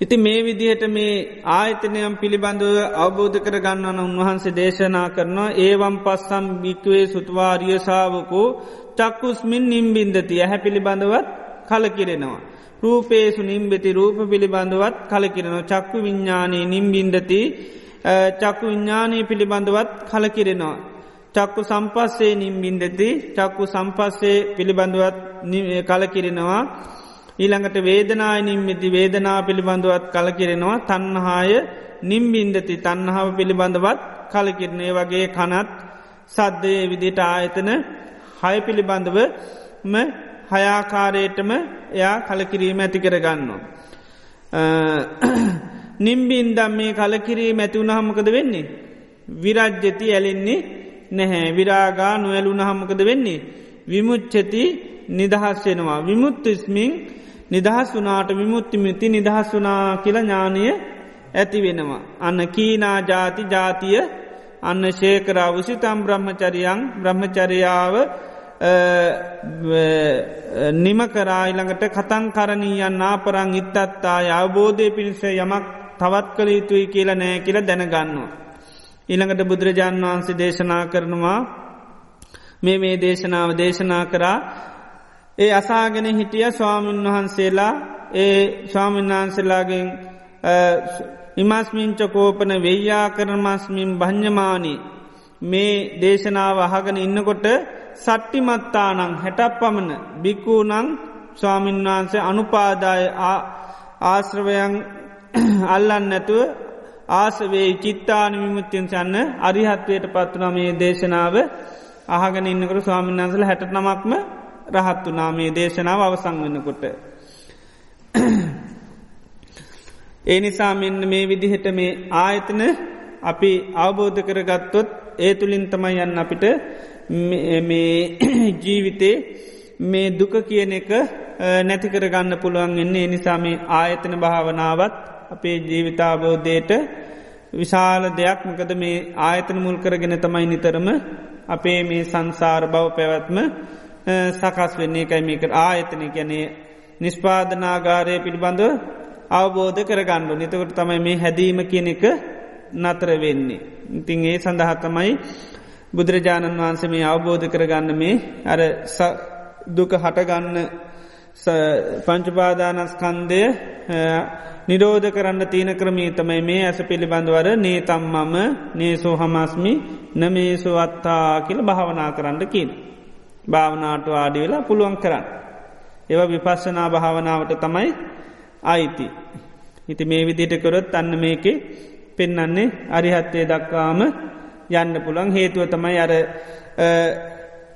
[SPEAKER 1] ඉති මේ විදිහට මේ ආයතනයම් පිළිබඳව අවබෝධ කර ගන්නවන උන්වහන්සේ දේශනා කරනවා ඒවම් පස්සම් භික්වේ සුත්වාරිය සාාවකෝ චක්කුස්මින් නිම්බින්දති ඇහැ පිළිබඳවත් කලකිරෙනවා. රූපේසු නිම්බෙති රූප පිළිබඳවත් කලකිරෙනවා චක්කු විඤ්ඥානී නිම්බින්දති චක්කු විඤ්ඥානී පිළිබඳවත් කලකිරෙනවා. චක්කු සම්පස්සේ නිම්බින්දති චක්කු සම්පස්සේ පිළිබඳවත් කලකිරෙනවා ඊළඟට වේදනාය නිම්මිති වේදනා පිළිබඳවත් කලකිරෙනවා තන්නහාය නිම්බින්දති තන්නහාව පිළිබඳවත් කලකිරණය වගේ කනත් සද්ධය විදිට ආයතන හය පිළිබඳවම හයාකාරයටම එයා කලකිරීම ඇති කරගන්නවා. නිම්බින්දම් මේ කලකිරීම ඇතිවුණ හමකද වෙන්නේ. විරජ්ජති ඇලෙන්නේ නැහැ විරාගා නොවැලුණ හමකද වෙන්නේ. විමුච්චති නිදහස් වෙනවා. විමුත්තුස්මින් නිදහස් වනාට විමුත්තිමිති නිදහස් වනා කියල ඥානය ඇති වෙනවා. අන්න කීනා ජාති ජාතිය අන්න ශේකරා විසිතම් බ්‍රහ්මචරියන් බ්‍රහ්මචරියාව නිම කරායිළඟට කතන් කරණීයන් නාපරං ඉත්තත්තා අවබෝධය පිණිස යමක් තවත් කළ යුතුයි කියල නෑ කියල දැනගන්නවා. ඊළඟට බුදුරජාණන් වහන්සේ දේශනා කරනවා මේ මේ දේශනාව දේශනා කරා ඒ අසාගෙන හිටිය ස්වාමීන් වහන්සේලා ඒ ස්වාමීන් වහන්සේලාගෙන් ඉමස්මිංච කෝපන වෙய்யா කරමස්මින් භං්ඥමානී මේ දේශනාව අහගෙන ඉන්නකොට සට්ටිමත්තානං හැටක් පමණ බික්කූනං ස්වාමීන් වහන්සේ අනුපාදාය ආශ්‍රවයන් අල්ලන්න නැතුව ආසවේ චිත්තාන විමුත්තියෙන් සන්න අරිහත්වයට පත්වන මේ දේශනාව අහගෙන ඉන්නකට ස්වාමීන් වහන්සල හැට නමක්ම රහත් වනා මේ දේශනාව අවසං වෙනකොට. ඒ නිසා මෙන්න මේ විදිහට මේ ආයතන අපි අවබෝධ කරගත්තොත් ඒ තුළින් තමයි යන්න අපිට මේ ජීවිතේ මේ දුක කියන එක නැති කරගන්න පුළුවන් එන්නේ එනිසා මේ ආයතන භාවනාවත් අපේ ජීවිතාබෝධයට විශාල දෙයක්. මකද මේ ආයතන මුල් කරගෙන තමයි නිතරම අපේ මේ සංසාර බව පැවැත්ම සකස් වෙන්නේ. එකයි මේක ආයතන ගැනේ නිස්පාදනාගාරය පිළිබඳ අවබෝධ කරගන්නඩු නිතකට තමයි මේ හැදීම කියන එක නතර වෙන්නේ. ඉතින් ඒ සඳහත්තමයි බුදුරජාණන් වහන්සේ මේ අවබෝධ කරගන්න මේ අර දුක හටගන්න පංචපාදානස්කන්දය නිරෝධ කරන්න තියන ක්‍රමී තමයි මේ ඇස පිළිබඳවර නේ තම්මම නේසෝ හමස්මි නමේසු අත්තා කියල භාවනා කරන්න කියන. භාවනාට ආඩි වෙලා පුළුවන් කරන්න. ඒව විපස්සනා භාවනාවට තමයි අයිති. ඉති මේ විදිට කරොත් අන්න මේකේ පෙන්නන්නේ අරිහත්තේ දක්වාම යන්න පුළන් හේතුව තමයි අර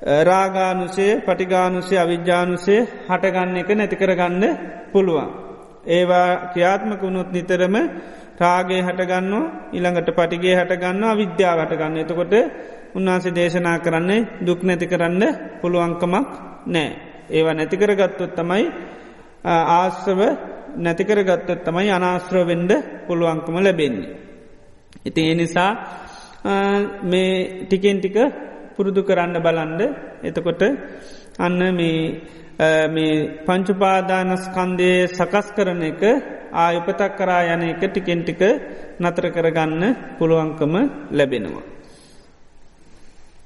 [SPEAKER 1] රාගානුසය පටිගානුසය අවිද්‍යානුසය හටගන්න එක නැතිකරගන්න පුළුවන්. ඒවා ක්‍රියාත්මක වුණොත් නිතරම රාගේ හටගන්න ඉළඟට පටිගේ හටගන්න අවිද්‍යාව හටගන්න එතකොට උන්වහන්සේ දේශනා කරන්නේ දුක් නැති කරන්න පුළුවන්කමක් නෑ. ඒවා නැතිකර ගත්තොත් තමයි ආශ්‍රව නැතිකර ගත්තොත් තමයි අනාශ්‍රවෙන්ඩ පුළුවන්කම ලැබෙන්නේ. ඉති ඒ නිසා මේ ටිකෙන් ටික පුරුදු කරන්න බලන්ඩ එතකොට අන්න මේ මේ පංචුපාදානස්කන්දය සකස් කරන එක ආයුපතක් කරා යන එක ටිකෙන්ටික නතර කරගන්න පුළුවන්කම ලැබෙනවා.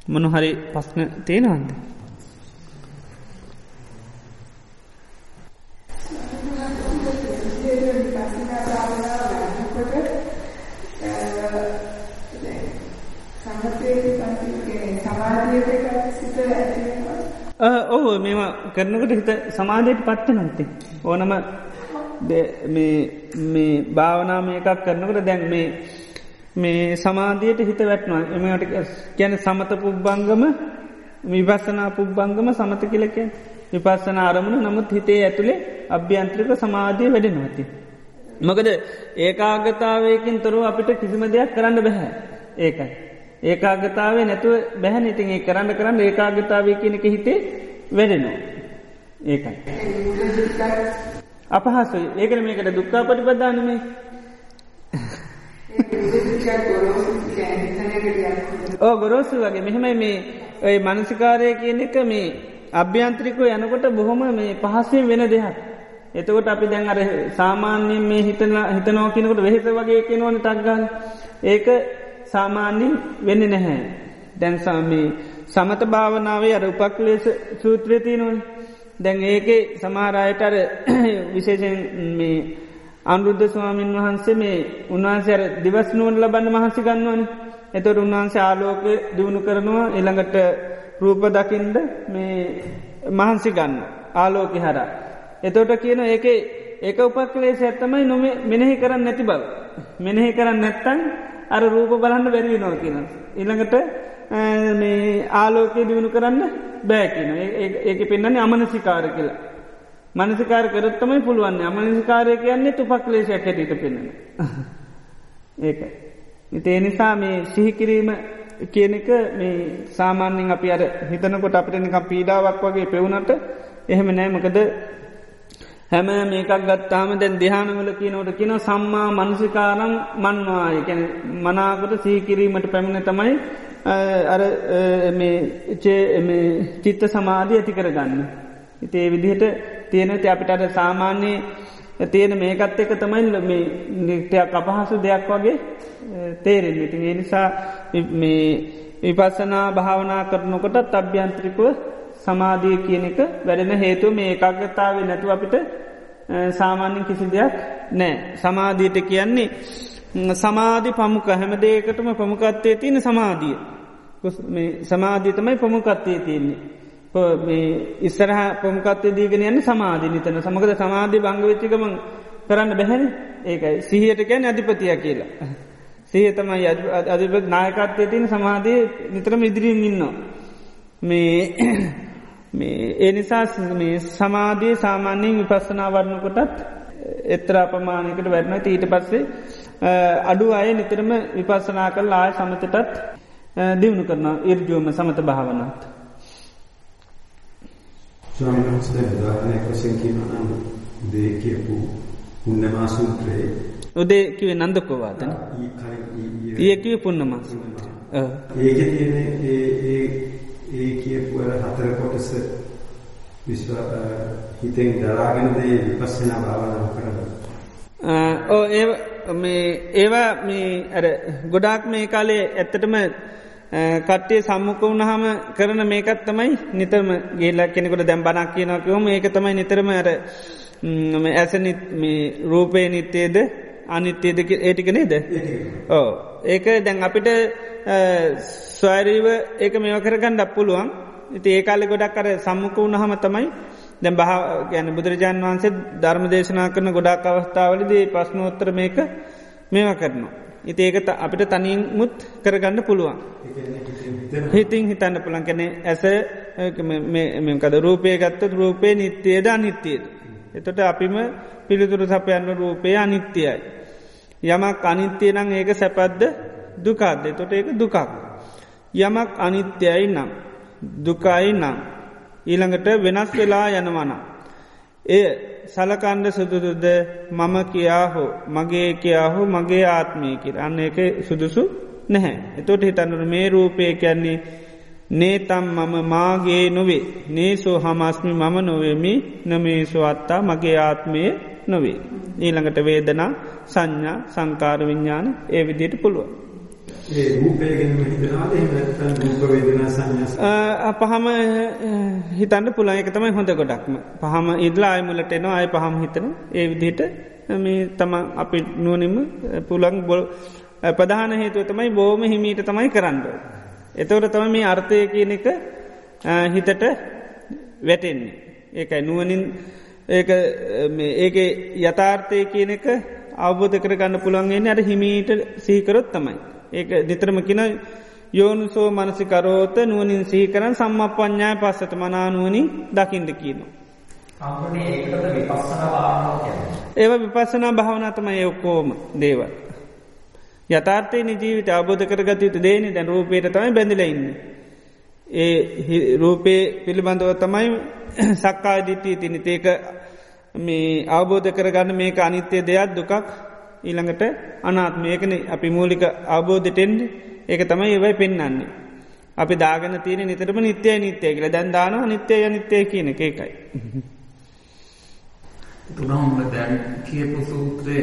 [SPEAKER 1] මොනහරි පස්න තියෙනවන්ද. ඔහු මෙම කරනකට හිත සමාධයට පත්ත නැති ඕනම මේ භාවනාම එකක් කරනකට දැන් මේ මේ සමාධයට හිත වැටනවා එමට ගැන සමත පුබ්බංගම විපස්සනා පුබ්බංගම සමත කියලකෙන් විපස්සන අරමුණ නමුත් හිතේ ඇතුළේ අභ්‍යන්ත්‍රික සමාධිය වැඩෙනවති. මොකද ඒකාගතාවයකින් තොරුව අපිට කිසිම දෙයක් කරන්න බැහැ ඒකයි. ඒකාගතාවේ නැතුව බැහැ ඉතින් ඒ කරන්න කරන්න ඒකාගතාවය කියනක හිතේ වැඩෙනවා. ඒකයි. අපහසු ඒකන මේකට දුක්කා පටිපදානමේ ඕ ගොරෝසු වගේ මෙහෙමයි මේ ඔය මනසිකාරය කියන එක මේ අභ්‍යන්ත්‍රිකව යනකොට බොහොම මේ පහසෙන් වෙන දෙයක්. එතකොට අපි දැන් අර සාමාන්‍යයෙන් මේ හිතන හිතනෝ කියනකොට වෙහෙස වගේ කියනවන ටක්ගන්න ඒක සාමාන්‍යින් වෙන්න නැහැ. දැන් සාමී සමත භාවනාවේ අර උපක්ලේශ සූත්‍රය තියනොන් දැන් ඒක සමහරයට අර විශේෂෙන් මේ අනුරුද්ධ ස්වාමීන් වහන්සේ මේ උන්වහන්සේ අර දිවස් නුවන් ලබන්න මහන්සි ගන්නවන එතොට උන්වහන්සේ ආලෝක දියුණු කරනවා එළඟට රූප දකිින්ද මේ මහන්සි ගන්න ආලෝකි හර. එතෝට කියන ඒක ඒක උපක්ලේශ ඇත්තමයි නොම මෙනෙහි කරන්න නැති බව. මෙනෙහි කරන්න නැත්තන් අර රූප බලන්න බැරිවි නෝ කියන. ඉළඟට මේ ආලෝකය දියුණු කරන්න බෑකින ඒක පෙන්න්නන්නේ අමනසිකාර කියලා. මනසිකාර කරත්තමයි පුළුවන් අමනසිකාරය කියන්නේ තුපක්ලේශයක් හැටිට පෙන්න්න. ඒක. ඉතේ නිසා මේ සිහිකිරීම කියන එක මේ සාමාන්‍යෙන් අපි අර හිතනකොට අපිට නිකම් පීඩාවක් වගේ පෙවුණට එහෙම නෑමකද හැම මේකක් ගත්තාම දැන් දිහානවල කියනවට කියන සම්මා මනසිකාරම් මන්වාය කැන මනාකොට සීකිරීමට පැමිණ තමයි අර චිත්ත සමාධී ඇති කරගන්න. ඉතේ විදිහට තියෙනති අපිට අර සාමාන්‍යයේ තියෙන මේකත් එක තමයි මේ නිටයක් අපහසු දෙයක් වගේ තේරෙන් ඉතින් ඒ නිසා විපස්සනා භාවනා කරනකොට අභ්‍යන්ත්‍රිකව සමාධිය කියන එක වැඩෙන හේතු මේ එකගතාව නැතුව අපිට සාමාන්‍යෙන් කිසි දෙයක් නෑ. සමාධීට කියන්නේ සමාධි පමුක හැම දේකටම ප්‍රමුකත්තේ තියෙන සමාධිය. සමාධී තමයි ප්‍රමුකත්තේ තියෙන්නේ. ඉස්සරහ පොමකත්තේ දීගෙන යන්න සමාධී නිතන සමකද සමාධී බංගවෙච්චිකම කරන්න බැහැන. ඒකයි. සිහියට කැන අධිපතිය කියලා. සිහතමයි අධිපත් නායකත්වය තියන සමාධී නිතරම ඉදිරියෙන් ඉන්නවා. මේ මේ ඒ නිසා මේ සමාධී සාමාන්‍යයෙන් විපස්සනා වරණකොටත් එත්‍ර අපමානකට වැරනති ඊට පස්සේ අඩු අය නිතරම විපස්සනා කල් ආය සමතටත් දියුණු කරන ඉර්ජුවම සමත භාවනත්.
[SPEAKER 2] ස්වාමින්වහන්සේ දැන් උදාහරණයක් වශයෙන් කියනවා නම් උදේ කියපු පුන්නමා සූත්‍රයේ
[SPEAKER 1] උදේ කිව්වේ නන්දකෝවාදන ඊයේ කිව්වේ පුන්නමා සූත්‍රය.
[SPEAKER 2] ඒකේ ඒ ඒ ඒ කියපු අර හතර කොටස විශ්ව හිතෙන් දරාගෙන දේ විපස්සනා භාවනාව කරනවා.
[SPEAKER 1] ඔව් ඒ මේ ඒවා මේ අර ගොඩාක් මේ කාලේ ඇත්තටම කට්ටිය සම්මුක වුණහම කරන මේකත් තමයි නිතරම ගේල්ලා කෙනෙකොට දැම් බනක් කියනකවම ඒක තමයි නිතරම ඇර ඇස රූපය නිත්‍යයේද අනිත්‍යයද ඒටික නේද? ඕ ඒක දැන් අපිට ස්වරීව ඒක මෙව කරගන්න ඩක් පුළුවන් ඉති ඒකාලෙ ගොඩක් කර සම්මුක වුණ හම තමයි දැ බහ ගැන බුදුරජාන් වහන්සේ ධර්ම දේශනා කරන ගොඩක් අවස්ථාවලදී පස්නෝත්තර මේක මේවා කරනවා. ඉති ඒකත අපිට තනින් මුත් කරගන්න පුළුවන්. හිතින් හිතන්න පුළන් කැනෙ ඇස කද රූපය ගත්තත් රූපය නිත්‍යයද අනිත්‍යයද. එතොට අපිම පිළිතුරු සපයන්න රූපය අනිත්‍යයයි. යමක් අනිත්‍යය නං ඒක සැපද්ද දුකාද්දේ තොට ඒක දුකක්. යමක් අනිත්‍යයයි නම් දුකයි නම් ඊළඟට වෙනස් වෙලා යනවන. එය සලකණ්ඩ සුදුදුද මම කියා හෝ මගේ කියා හෝ මගේ ආත්මය කියර අන්න එක සුදුසු නැහැ. එතොට හිතන්නට මේ රූපය කියන්නේ නේතම් මම මාගේ නොවේ. නේසෝ හමස්මි මම නොවෙමි. නමේසු අත්තා මගේ ආත්මය නොවේ. ඊළඟට වේදනා සංඥා සංකාර විඤ්ඥාන ඒ විදියට පුළුවන්. පහම හිතන්න පුළන් එක තමයි හොඳ ගොඩක්ම. පහම ඉදලා අයමුලට එනවා අය පහම හිතන ඒ විදිහට මේ තම අපි නුවනිම පුළන් බොල් ප්‍රධාන හේතුව තමයි බෝම හිමීට තමයි කරන්න. එතවට තම මේ අර්ථය කියන එක හිතට වැටෙන්නේ. ඒකයි නුවනින් ඒක යථාර්ථය කියන එක අවබෝධ කරගන්න පුළන්ගේ අර හිමීට සීකරොත් තමයි. ඒක දෙතරම කින යෝනුසෝ මනසිකරෝත නුවනින් සීකරන් සම්ම පඥ්ඥාය පස්සට මනානුවනින් දකිින්ද කියනවා. ඒව විපස්සනා භාවනතම ඒ ඔක්කෝම දේව. යථර්ථය ජීවිත අබෝධ කරගත යුතු දේන දැන් රූපේට තමයි බැඳලඉන්න. ඒ රූපේ පිළිබඳව තමයි සක්කාදිට්ටී තිනිතේක මේ අවබෝධ කරගන්න මේක අනිත්‍යය දෙයක් දුකක් ඊළඟට අනාත්මයකන අපි මූලික අවබෝධටෙන්ඩ ඒක තමයි ඒවයි පෙන්න්නන්නේ. අපි දාගන තියෙන නිතරම නිත්‍යය නිත්‍යය කියල දැන්දාන නිත්‍යය නිත්‍යය කියන එකයි.
[SPEAKER 3] තුනහොම දැන් කියපු සූත්‍රය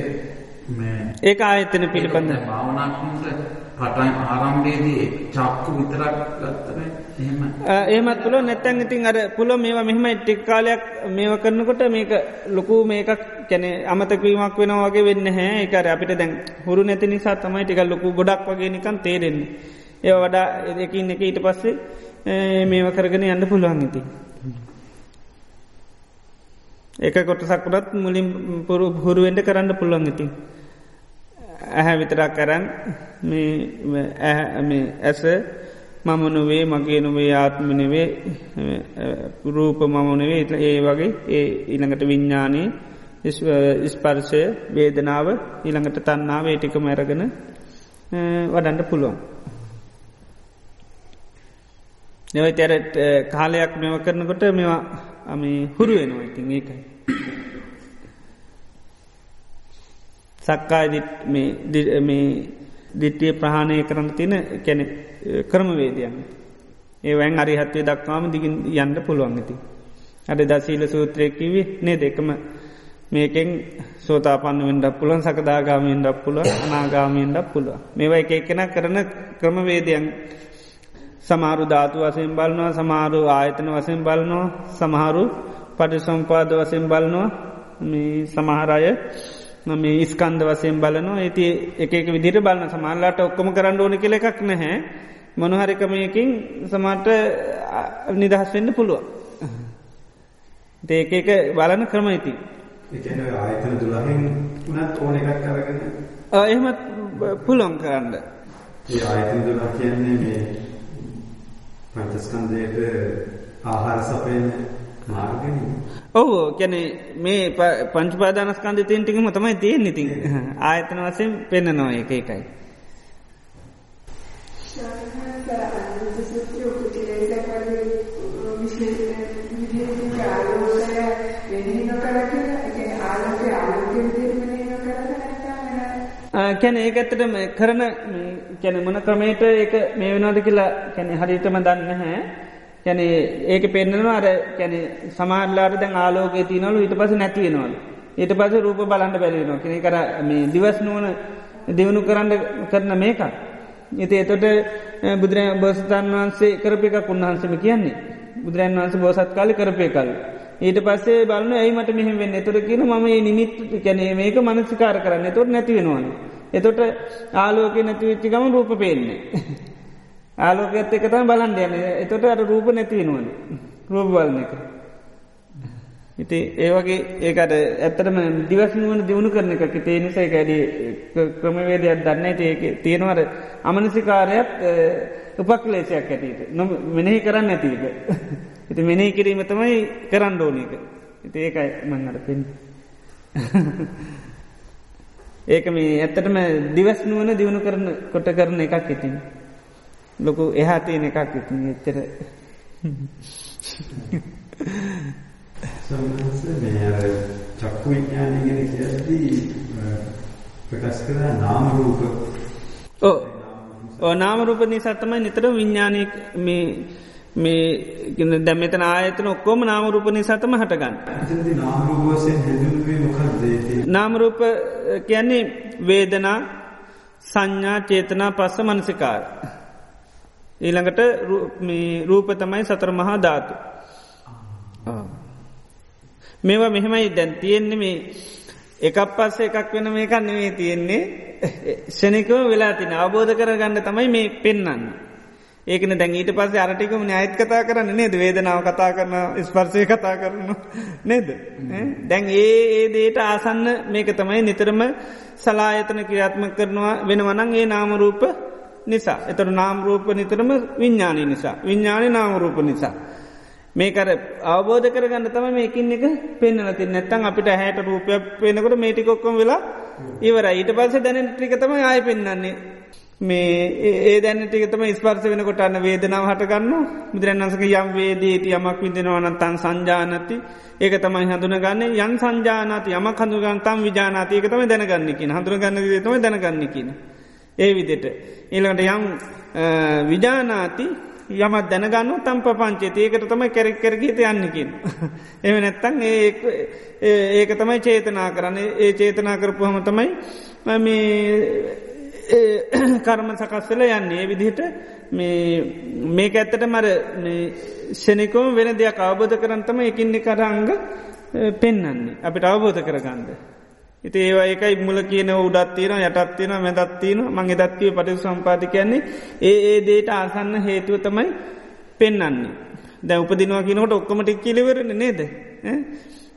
[SPEAKER 1] ඒ ආයතන පිළිබඳ.
[SPEAKER 3] භාවනාත්මක පටන් ආරම්භේදී චක්කු විතරක් ගත්තන
[SPEAKER 1] ඒමත් පුල නැත්තැන් ඉතින් අර පුල මේවා මෙහම ටික්කාලයක් මේව කරනකොට මේක ලොකු මේකක් කැනෙ අමතකවීමක් වෙන වගේ වෙන්න හැ එකර අපිට දැන් හුරු නැති නිසා තමයි ටික ලොකු ගොඩක් වගේ නිකන් තේරෙන්නේ. ඒ වඩා එකින් එක ඊට පස්සේ මේව කරගෙන යන්න පුළුවන් ඉති ඒක කොටසක්කටත් මුලින් පුරු හුරුවෙන්ට කරන්න පුළුවන් ඉතින් ඇහැ විතරක් කරන්න ඇස මම නොවේ මගේ නොවේ ආත්මනවේ රූප මමනවේ ඒ වගේ ඒ ඊළඟට විඤ්ඥානී ස්පර්ශය වේදනාව ඊළඟට තන්නාව ඒටික මැරගෙන වඩන්ට පුළුවන්. නවයි තැරට කාලයක් මෙව කරනකොට මෙවා අමි හුරුවෙනවා ඉතින් ඒකයි. සක්කාය දිට්ටිය ප්‍රහණය කරන්න තින කැනෙ ක්‍රමවේදයන්. ඒ වැන් අරිහත්වය දක්වාම දිගින් යන්න පුළුවන් ඇති. අඩ දසීල සූත්‍රයකිවි නේ දෙකම මේකෙන් සෝතාපන්න වෙන්ඩක් පුලන් සකදාගාමයෙන් ඩක් පුල අනාගාමයෙන් ඩක් පුළුව. මේවා එක එකෙන කරන ක්‍රමවේදයන් සමාරු ධාතු වසයෙන් බලනවා සමාරු ආයතන වසයෙන් බලනවා සමහරු පටි සම්පාද වසයෙන් බලනවා සමහරය මේ ස්කන්ද වසයෙන් බලනවා ඇති එක විදිර බලන්න සමල්ලාට ඔක්කොම කරන්න ඕන කෙ එකක් නැහැ මොනහරිකමයකින් සමට නිදහස් වෙන්න පුළුව. ඒක එක බලන ක්‍රම ඉති. එහෙමත් පුළොන් කරන්න.
[SPEAKER 2] ආයතන දුලා කියන්නේ මේ පංචස්කන්ධයට ආහාර සපයන මාර්ගන.
[SPEAKER 1] ඔහු කැන මේ පංචපාදානස්කන්ධ තියන්ටිකම තමයි තියෙන් ඉතින්. ආයතන වසයෙන් පෙන්න්නනවා එක එකයි. කැන ඒකත්තට කරන කැන මොන ක්‍රමේට ඒක මේ වෙනවාද කියලා කැන හරිටම දන්න හැ කැන ඒක පෙන්න්නනවා අර කැන සමාල්ලාට දැන් ආලෝකය තියනවලු ඊට පස නැතිවෙනවල ඊට පස රූප බලන්ට බැලිනවා කෙනෙ කර මේ දිවස් නුවන දෙවුණු කරන්න කරන මේකක්. ඉති එතොට බුදුරන් බෝසතන් වහන්සේ කරපයකක් උන්වහන්සම කියන්නේ බුදුරන් වහන්ස බෝසත් කාලි කරපය කල්. ඊට පස්සේ බලන ඒමට මෙහම වෙන්න. එතොට කියන ම නිමිත් කැනේ මේක මනසිකාර කරන්න. තොට නැතිවෙනවාන. එතොට ආලෝක නැතිවිච්චි ගම රූප පේන්නේ. ආලෝකඇත් එක තම බලන්ඩ යන එතොට අර රූප නැතිවෙනුවන රූප බලන එක. ඉති ඒවගේ ඒකට ඇත්තටම දිවස්නුවන දියුණු කරන එක තේ නිසයි කැඩි ක්‍රමවේදයක් දන්න ඒක තියෙනවර අමනසිකාරයක් උපක්ලේශයක් ඇතිට නො මෙනෙහි කරන්න ඇතික ඉති මෙනෙහි කිරීම තමයි කරන්න ඕනක ඉති ඒකයි මංහට පෙන් ඒක මේ ඇත්තටම දිවස්නුවන දියුණු කරන කොට කරන එකක් ඉතින්. ලොකු එහා තියෙන එකක් ඉතින් එච්චර.
[SPEAKER 2] චක්කු විඥානය ගැන කියද්දී ප්‍රකාශ කළා නාම රූප.
[SPEAKER 1] ඕ ඕ නාම රූප නිසා තමයි නිතර විඥානය මේ මේ දැමතන ආයතන ඔක්කොම නාමරූප නිසාතම හටගන්න. නාමරූප කියන්නේ වේදනා සංඥා චේතනා පස්ස මනසිකාර. ඊළඟට රූප තමයි සතර මහා ධාතු. මේවා මෙහෙමයි දැන් තියෙන්නේ මේ එකක් පස්ස එකක් වෙන මේකක් නෙවේ තියෙන්නේ ෂණිකව වෙලා තින අවබෝධ කරගන්න තමයි මේ පෙන්න්න. ඒකන දැන් ඊට පස්සේ අරටිකම අයත් කතා කරන්න නේද වේදනාව කතා කරන ස්පර්සය කතා කරන නේද. දැන් ඒ ඒ දේට ආසන්න මේක තමයි නිතරම සලායතන ක්‍රියාත්ම කරනවා වෙනවනන් ඒ නාමරූප නිසා. එතර නාම්රූප නිතරම විඤ්ඥානය නිසා. විඤ්ඥානය නාමරූප නිසා. මේකර අවබෝධ කරගන්න තම මේකින් එක පෙන්න්න ති නැත්තන් අපිට හැට රූපයක් පෙනකොට මේටිකොක්කොම් වෙලා ඉවර ඊට පස්ස දැන ටික තම ආය පෙන්න්නන්නේ මේ ඒ දැනටිකතම ස්පර්ස වෙනකොට අන්න වේදනාව හටගන්න බුදුරන්න්නසක යම් වේදේට යමක් විදෙනවනත්තන් සංජානති. ඒක තමයි හඳුනගන්න. යන් සංජානති යම හඳුගන්තම් විජානති. ඒක තම දැනගන්නකින් හඳුරගන්න තම දැනගන්නකින. ඒ විදිට. ඊළඟට යම් විජානාති යමත් දැනගන්න තම්ප පංචේ ඒකට තමයි කැරෙක් කරගීත යන්නකින්. එම නැත්තන් ඒක තමයි චේතනා කරන්න. ඒ චේතනා කරපුහම තමයි කර්ම සකස්වල යන්නේ විදිහට මේක ඇත්තට මර ෂණිකෝම වෙන දෙයක් අවබෝධ කරන්තම එකින්නෙ කරංග පෙන්න්නන්නේ අපිට අවබෝධ කරගන්නද. ඉති ඒවා එකයි මුල කියන උඩත්තින යටත්තින මැදත්තින මං දත්තිය පටි සම්පාති කියන්නේ ඒ ඒ දේට ආසන්න හේතුව තමයි පෙන්න්නන්නේ. දැ උපදිනවා කියනකොට ඔක්කොමටික් කිලිවරන නේද.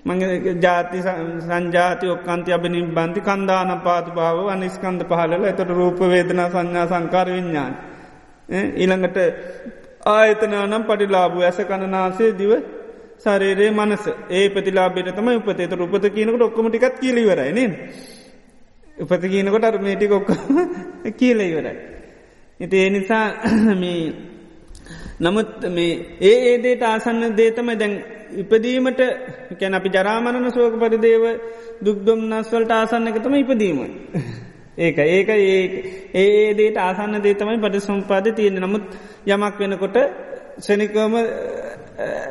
[SPEAKER 1] මගේ ජාති සංජාති ඔක්කන්ති අබනි බන්ති කන්දාන පාතු භාව අනිස්කන්ද පහලල එතට රූප වේදනා සංඥා සංකාර විඤ්ඥාන්. ඊළඟට ආයතනානම් පටිලාබු ඇස කණනාසේ දිව සරේරේ මනස ඒ ප්‍රතිලාබෙට තම උපතේත උපත කියනකට ඔක්කොමටිකත් කියලිවරයින. උපත කියනකොට අර මේටි කොක්ක කියල ඉවරයි. ඉති ඒ නිසා මේ නමුත් මේ ඒ ඒදේට ආසන්න දේතම දැන් ඉපදීමට කැන අපි ජරාමරණ සෝක පරිදේව දුක්දොම් නස්වලට ආසන්න එකතම ඉපදීම. ඒක ඒක ඒ ඒදේට ආසන්න දේතමයි පට සම්පාද තියෙන නමුත් යමක් වෙනකොට ෂනිකෝම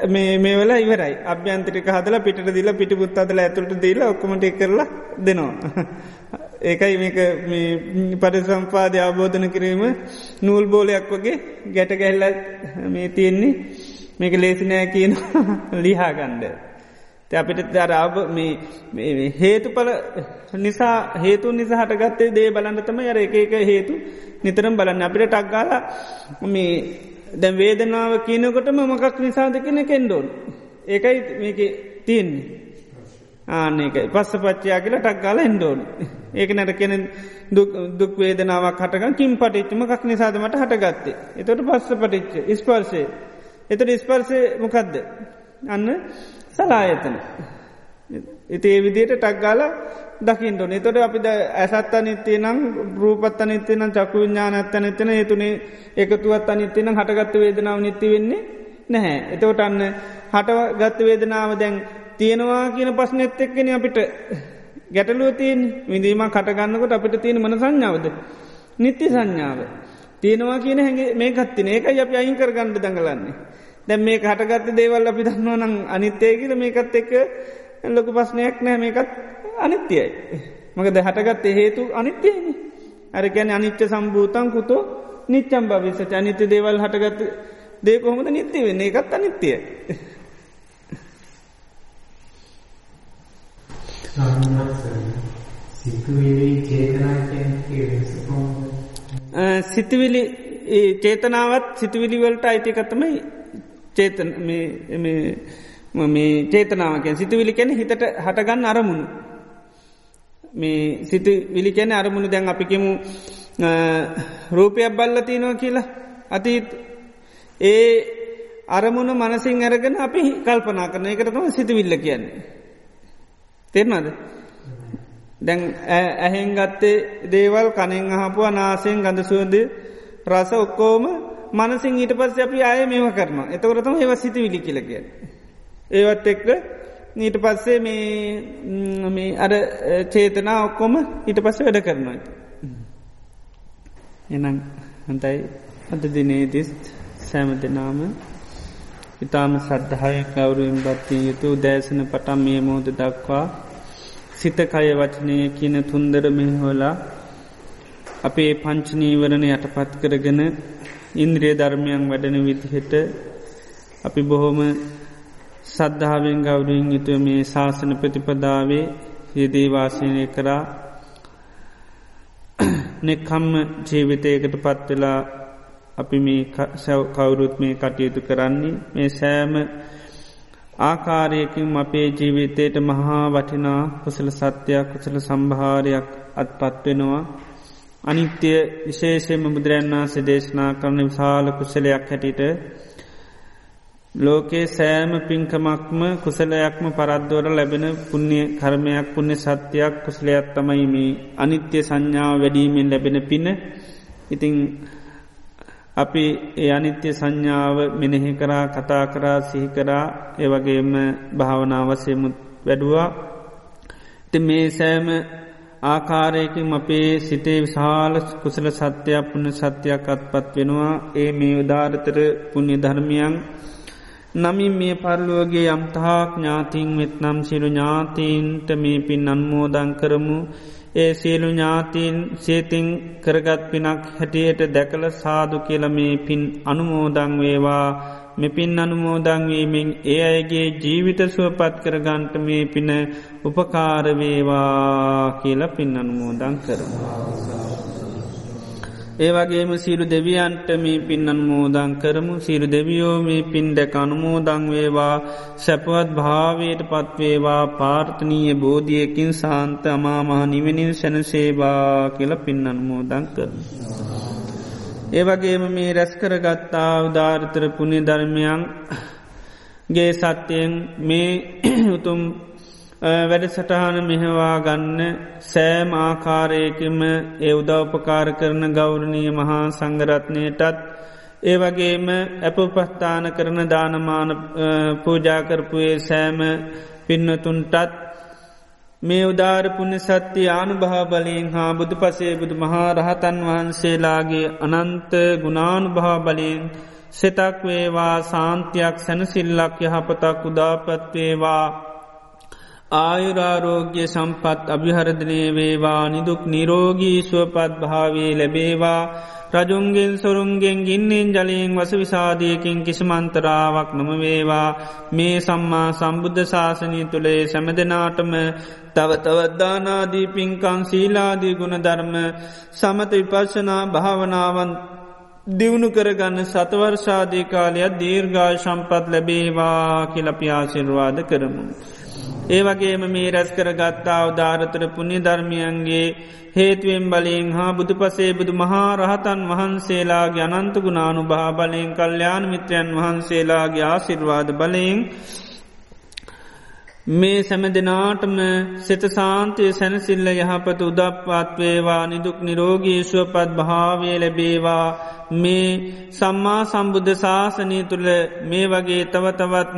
[SPEAKER 1] මේ වෙලා ඉවරයි අභ්‍යන්තරික හදලා පිට දිල පිටි පුත් අදල ඇතුළට දීල ඔක්කමට කරලා දෙනවා. ඒකයි මේක පට සම්පාදය අවබෝධන කිරීම නූල් බෝලයක් වගේ ගැට ගැල්ල මේ තියෙන්නේ මේක ලේසිනෑ කියන ලිහාගණ්ඩ. අපිට දරාබ හේතුපල නිසා හේතු නිසා හටගත්තේ දේ බලන්නතම යර එක එක හේතු නිතරම් බලන්න අපිට ටක්ගාල මේ දැ වේදනාව කියනකොටම මොකක් නිසාද කෙන කෙන්ඩෝන්. ඒකයි මේක තියන්නේ. ආනකයි පස්ස පච්චයා කියලා ටක්ගාල එන්ඩෝන්. ඒක නැට කෙන දුක් වේදනාවක් හටග කින් පටිච්චම කක් නිසාදමට හටගත්තේ. එතොට පස්ස පටිච්ච ස්පර්සේ. එතට ස්පර්සය මොකක්ද. අන්න සලායතන. ඉති ඒ විදියට ටක්ගාල දකිින්ටොන තොට අපි ඇසත් අනිත්‍යය නම් රූපත් අනිත්‍යය නම් චක්කු විඤ්ඥානත් අනිතන ඒතුනේ එකතුවත් අනිත්‍යයන හටගත්ත වේදනාව නිති වෙන්නේ නැහැ. එතවට අන්න හටගත්ත වේදනාව දැන් තියෙනවා කියන පස්නෙත් එක්කෙන අපිට ගැටලුව තියෙන් විඳීම කටගන්නකොට අපිට තියෙන මන සංඥාවද. නිත්‍ය සංඥාව. තියෙනවා කියන හැගේ මේ කත්තින ඒකයි අප අයින් කරගන්නඩ දඟලන්නේ. දැම් මේ කටගත්ත දේවල් අපි දන්නවා නං අනිත්‍යය කියල මේකත් එක්ක ලොක පස්නයක් නෑ මේකත් අනිත්‍යයයි. මකද හටගත්තේ හේතු අනිත්‍යයනි. අර ගැන අනිච්ච සම්භූතන් කුතෝ නිච්චම් භවිසච අනිත්‍ය දේවල් හටගත්ත දේ කොහොමද නිත්‍ය වෙන්නේ එකත් අනිත්‍යය. සිතුවිලි ඒ චේතනාවත් සිතුවිලිවලට අයිතිකත්තමයි චේතන මේ චේතනාවකෙන් සිතුවිලි කැන හිතට හටගන්න අරමුණු. මේ සිතු විලිකැන අරමුණු. දැන් අපිකෙමු රූපයක් බල්ලතිනවා කියලා. අතීත් ඒ අරමුණ මනසින් ඇරගෙන අපි කල්පනා කරන එකටතම සිතුවිල්ල කියන්නේ. තෙරනද දැන් ඇහෙන් ගත්තේ දේවල් කනෙන් අහපුුව නාසයෙන් ගඳ සුවද රස ඔක්කෝම මනසින් ඊට පස්ස අපි අය මෙම කරන එතකරතම ඒව සිතිවිලි කියලකිය. ඒවත් එක්ක නීට පස්සේ මේ අර චේතනා ඔක්කොම ඊට පස්ස වැඩ කරනවා. එනම් හඳයි අද දිනේදිස් සෑම දෙනාම ඉතාම සද්ධහය කවරුවෙන් බත්තිය යුතු දෑසන පටම් මේ මෝද දක්වා සිත කය වචනය කියන තුන්දර මෙහෝලා අපේ පංචනීවරණ යටපත් කරගෙන ඉන්ද්‍රිය ධර්මයන් වැඩන විදිහට අපි බොහොම සද්ධාවෙන් ගෞරුවෙන් යුතුව මේ ශාසන ප්‍රතිපදාවේ යෙදේවාසනය කරා. නෙක්කම්ම ජීවිතයකට පත්වෙලා අපි මේ සැව් කවුරුත් මේ කටයුතු කරන්නේ. මේ සෑම ආකාරයකින් අපේ ජීවිතයට මහා වටිනා කුසල සත්‍යයක් කුසල සම්භාරයක් අත්පත්වෙනවා අනිත්‍ය විශේෂයම බුදුරන් වහන්සේ දේශනා කරන විශාල කුසලයක් හැටිට ලෝකේ සෑම පින්කමක්ම කුසලයක්ම පරද්දවර ලැබෙන පුුණ්‍ය කර්මයක් පුුණ්‍ය සත්‍යයක් කුසලයක් තමයි මේ අනිත්‍ය සංඥාව වැඩීමෙන් ලැබෙන පින. ඉතිං අපි ඒ අනිත්‍ය සංඥාව මෙනෙහි කරා කතා කරා සිහිකරා ඒවගේම භාවනාවසයමුත් වැඩුවා. ති මේ සෑම ආකාරයකින් අපේ සිතේ විශාල කුසල සත්‍යයක් පුුණ සත්‍යයක් අත්පත් වෙනවා. ඒ මේ උදාරතර පුුණ්‍ය ධර්මියන්. නමින් මේ පරලුවගේ යම්තාක් ඥාතින් වෙත්නම් සිරු ඥාතීන්ට මේ පින් අන්මෝදං කරමු. ඒ සියලු ඥාතීන් සේතින් කරගත් පිනක් හැටියට දැකල සාදු කියල මේ පින් අනුමෝදං වේවා මෙපින් අනුමෝදංවීමෙන් ඒ අයගේ ජීවිත සුවපත් කරගන්ට මේ පින උපකාරවේවා කියල පින් අනුමෝදං කරවා. ඒවගේම සීරු දෙවියන්ට මේ පින් අනුමෝදං කරමු. සීරු දෙවියෝ මේ පින් දැක අනුමෝදං වේවා. සැපවත් භාවයට පත්වේවා පාර්ථනීය බෝධියකින් සාන්ත අමාමහ නිවෙනින් සැනසේවා කියල පින් අනුමෝදං කරමු. ඒවගේම මේ රැස්කරගත්තා උදාාරතර පුුණි ධර්මයන් ගේ සත්‍යයෙන් මේ උතුම් වැඩ සටහන මෙහවා ගන්න සෑම් ආකාරයකම ඒ උදව්පකාර කරන ගෞරණීය මහා සංගරත්නයටත් ඒ වගේම ඇප උපස්ථාන කරන දානමාන පූජාකරපුයේ සෑම පින්නතුන්ටත් මේ උදාර පුුණ සත්‍ය ආනුභා බලයෙන් හා බුදු පසේ බුදු මහා රහතන් වහන්සේලාගේ අනන්ත ගුණානු භා බලයෙන් සෙතක් වේවා සාන්තියක් සැනසිල්ලක් යහපතක් උදාපත්වේවා ආයුරාරෝග්‍ය සම්පත් අභිහරදනය වේවා නිදුක් නිරෝගී සුවපත් භාවේ ලැබේවා රජුන්ගෙන් සොරුන්ගෙන් ගින්නෙන් ජලයෙන් වස විසාධයකින් කිසිමන්තරාවක් නොම වේවා මේ සම්මා සම්බුද්ධ ශාසනය තුළේ සැමදනාටම තව තවත්දානාදී පින්කං සීලාදී ගුණධර්ම සමත විපර්ශනා භාවනාවන් දියුණු කරගන්න සතවර්ෂාදී කාලයක් දීර්ගා සම්පත් ලැබේවා කියලපියාශිර්වාද කරමු. ඒ වගේම මේ රැස් කර ගත්තා උදාරතර පුුණි ධර්මියන්ගේ හේතුවෙන් බලින් හා බුදු පසේ බුදු මහා රහතන් වහන්සේලාගේ අනන්ත ගුණානු භා බලයෙන් කල්්‍යයාන මිත්‍රයන් වහන්සේලාගේ ආසිර්වාද බලයෙන් මේ සැම දෙනාටම සිත සාන්තය සැනසිල්ල යහපත උදප්වාත්වේවා නිදුක් නිරෝගී ශුවපත් භාවය ලැබේවා මේ සම්මා සම්බුද්ධ ශාසනය තුළ මේ වගේ තවතවත්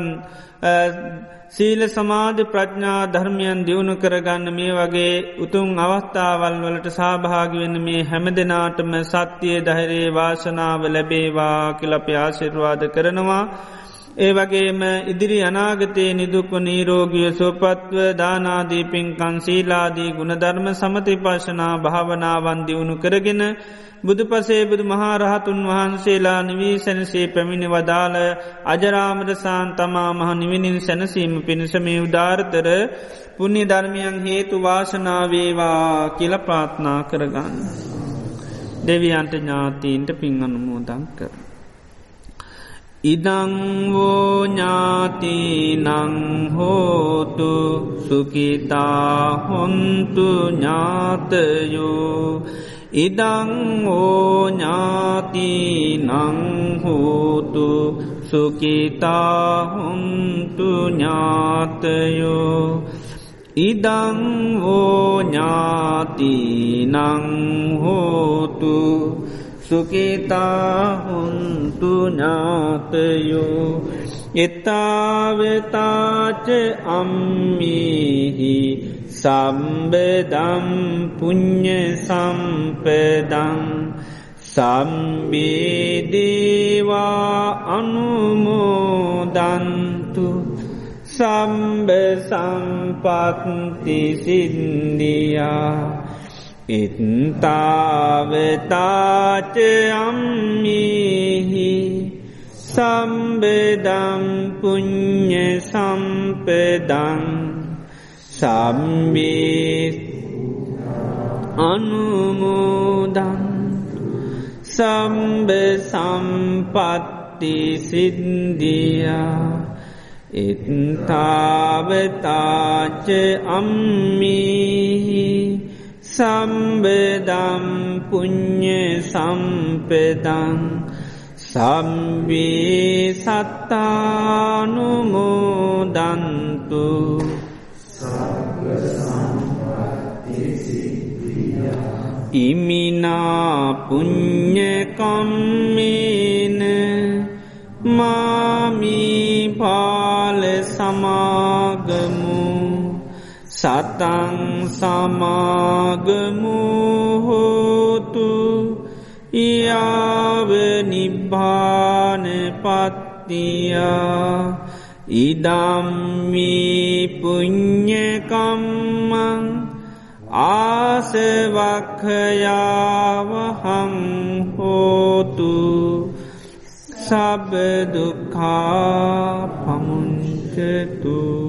[SPEAKER 1] සීල සමාධ ප්‍රඥා ධර්මයන් දියුණු කරගන්න මේ වගේ උතුන් අවස්ථාවල් වලට සභාගවෙන්න මේ හැම දෙනාටම සත්‍යය දහරේ වාසනාව ලැබේවා කිලප ආශිර්වාද කරනවා. ඒ වගේම ඉදිරි අනාගතයේ නිදුක්ව නීරෝගිය සෝපත්ව දානාදී පින්කන් සීලාදී ගුණධර්ම සමතිපශනා භාවනාවන් දියුණු කරගෙන බුදු පසේ බුදු මහාරහතුන් වහන්සේලා නිවී සැනසේ පැමිණි වදාළ අජරාමරසාන් තමා මහ නිවිනින් සැනසීම පිණිසමේ උදාර්තර පුුණ්‍ය ධර්මයන් හේතු වාසනාවේවා කියල ප්‍රාත්නා කරගන්න. දෙවියන්ට ඥාතීන්ට පින් අනුමෝදං කර. ඉදංවෝ ඥාතිනංහෝතු සුකිතා හොන්තු ඥාතයෝ ඉදං ඕඥාති නංහෝතු සුකිතාහුන්තු ඥාතයෝ ඉදං ඕඥාති නංහෝතු සුකිතාහුන්තු ඥාතයෝ එතාවතාච අම්මිහි සම්බදම් පුං්ඥ සම්පදං සම්බේදේවා අනුමෝදන්තු සම්බ සම්පත්ති සින්දියා ඉත්තාවතාච අම්මිහි සම්බදම් පුං්ඥ සම්පදං සම්බේ අනුමෝදන් සම්බ සම්පත්ති සිද්ධියා එත්තාවතාච අම්මිහි සම්බදම් පුං්ඥ සම්පදං සම්බී සත්තානුමෝදන්තු ඉමිනා පුං්ඥකම්මේන මාමීපාල සමාගමු සතං සමාගමුහෝතු යාව නිබ්භාන පත්තියා ඉදම්මී පුං්ඥකම්මං ආසවක්ඛයාවහං හෝතු සබදුකා පමුංචතු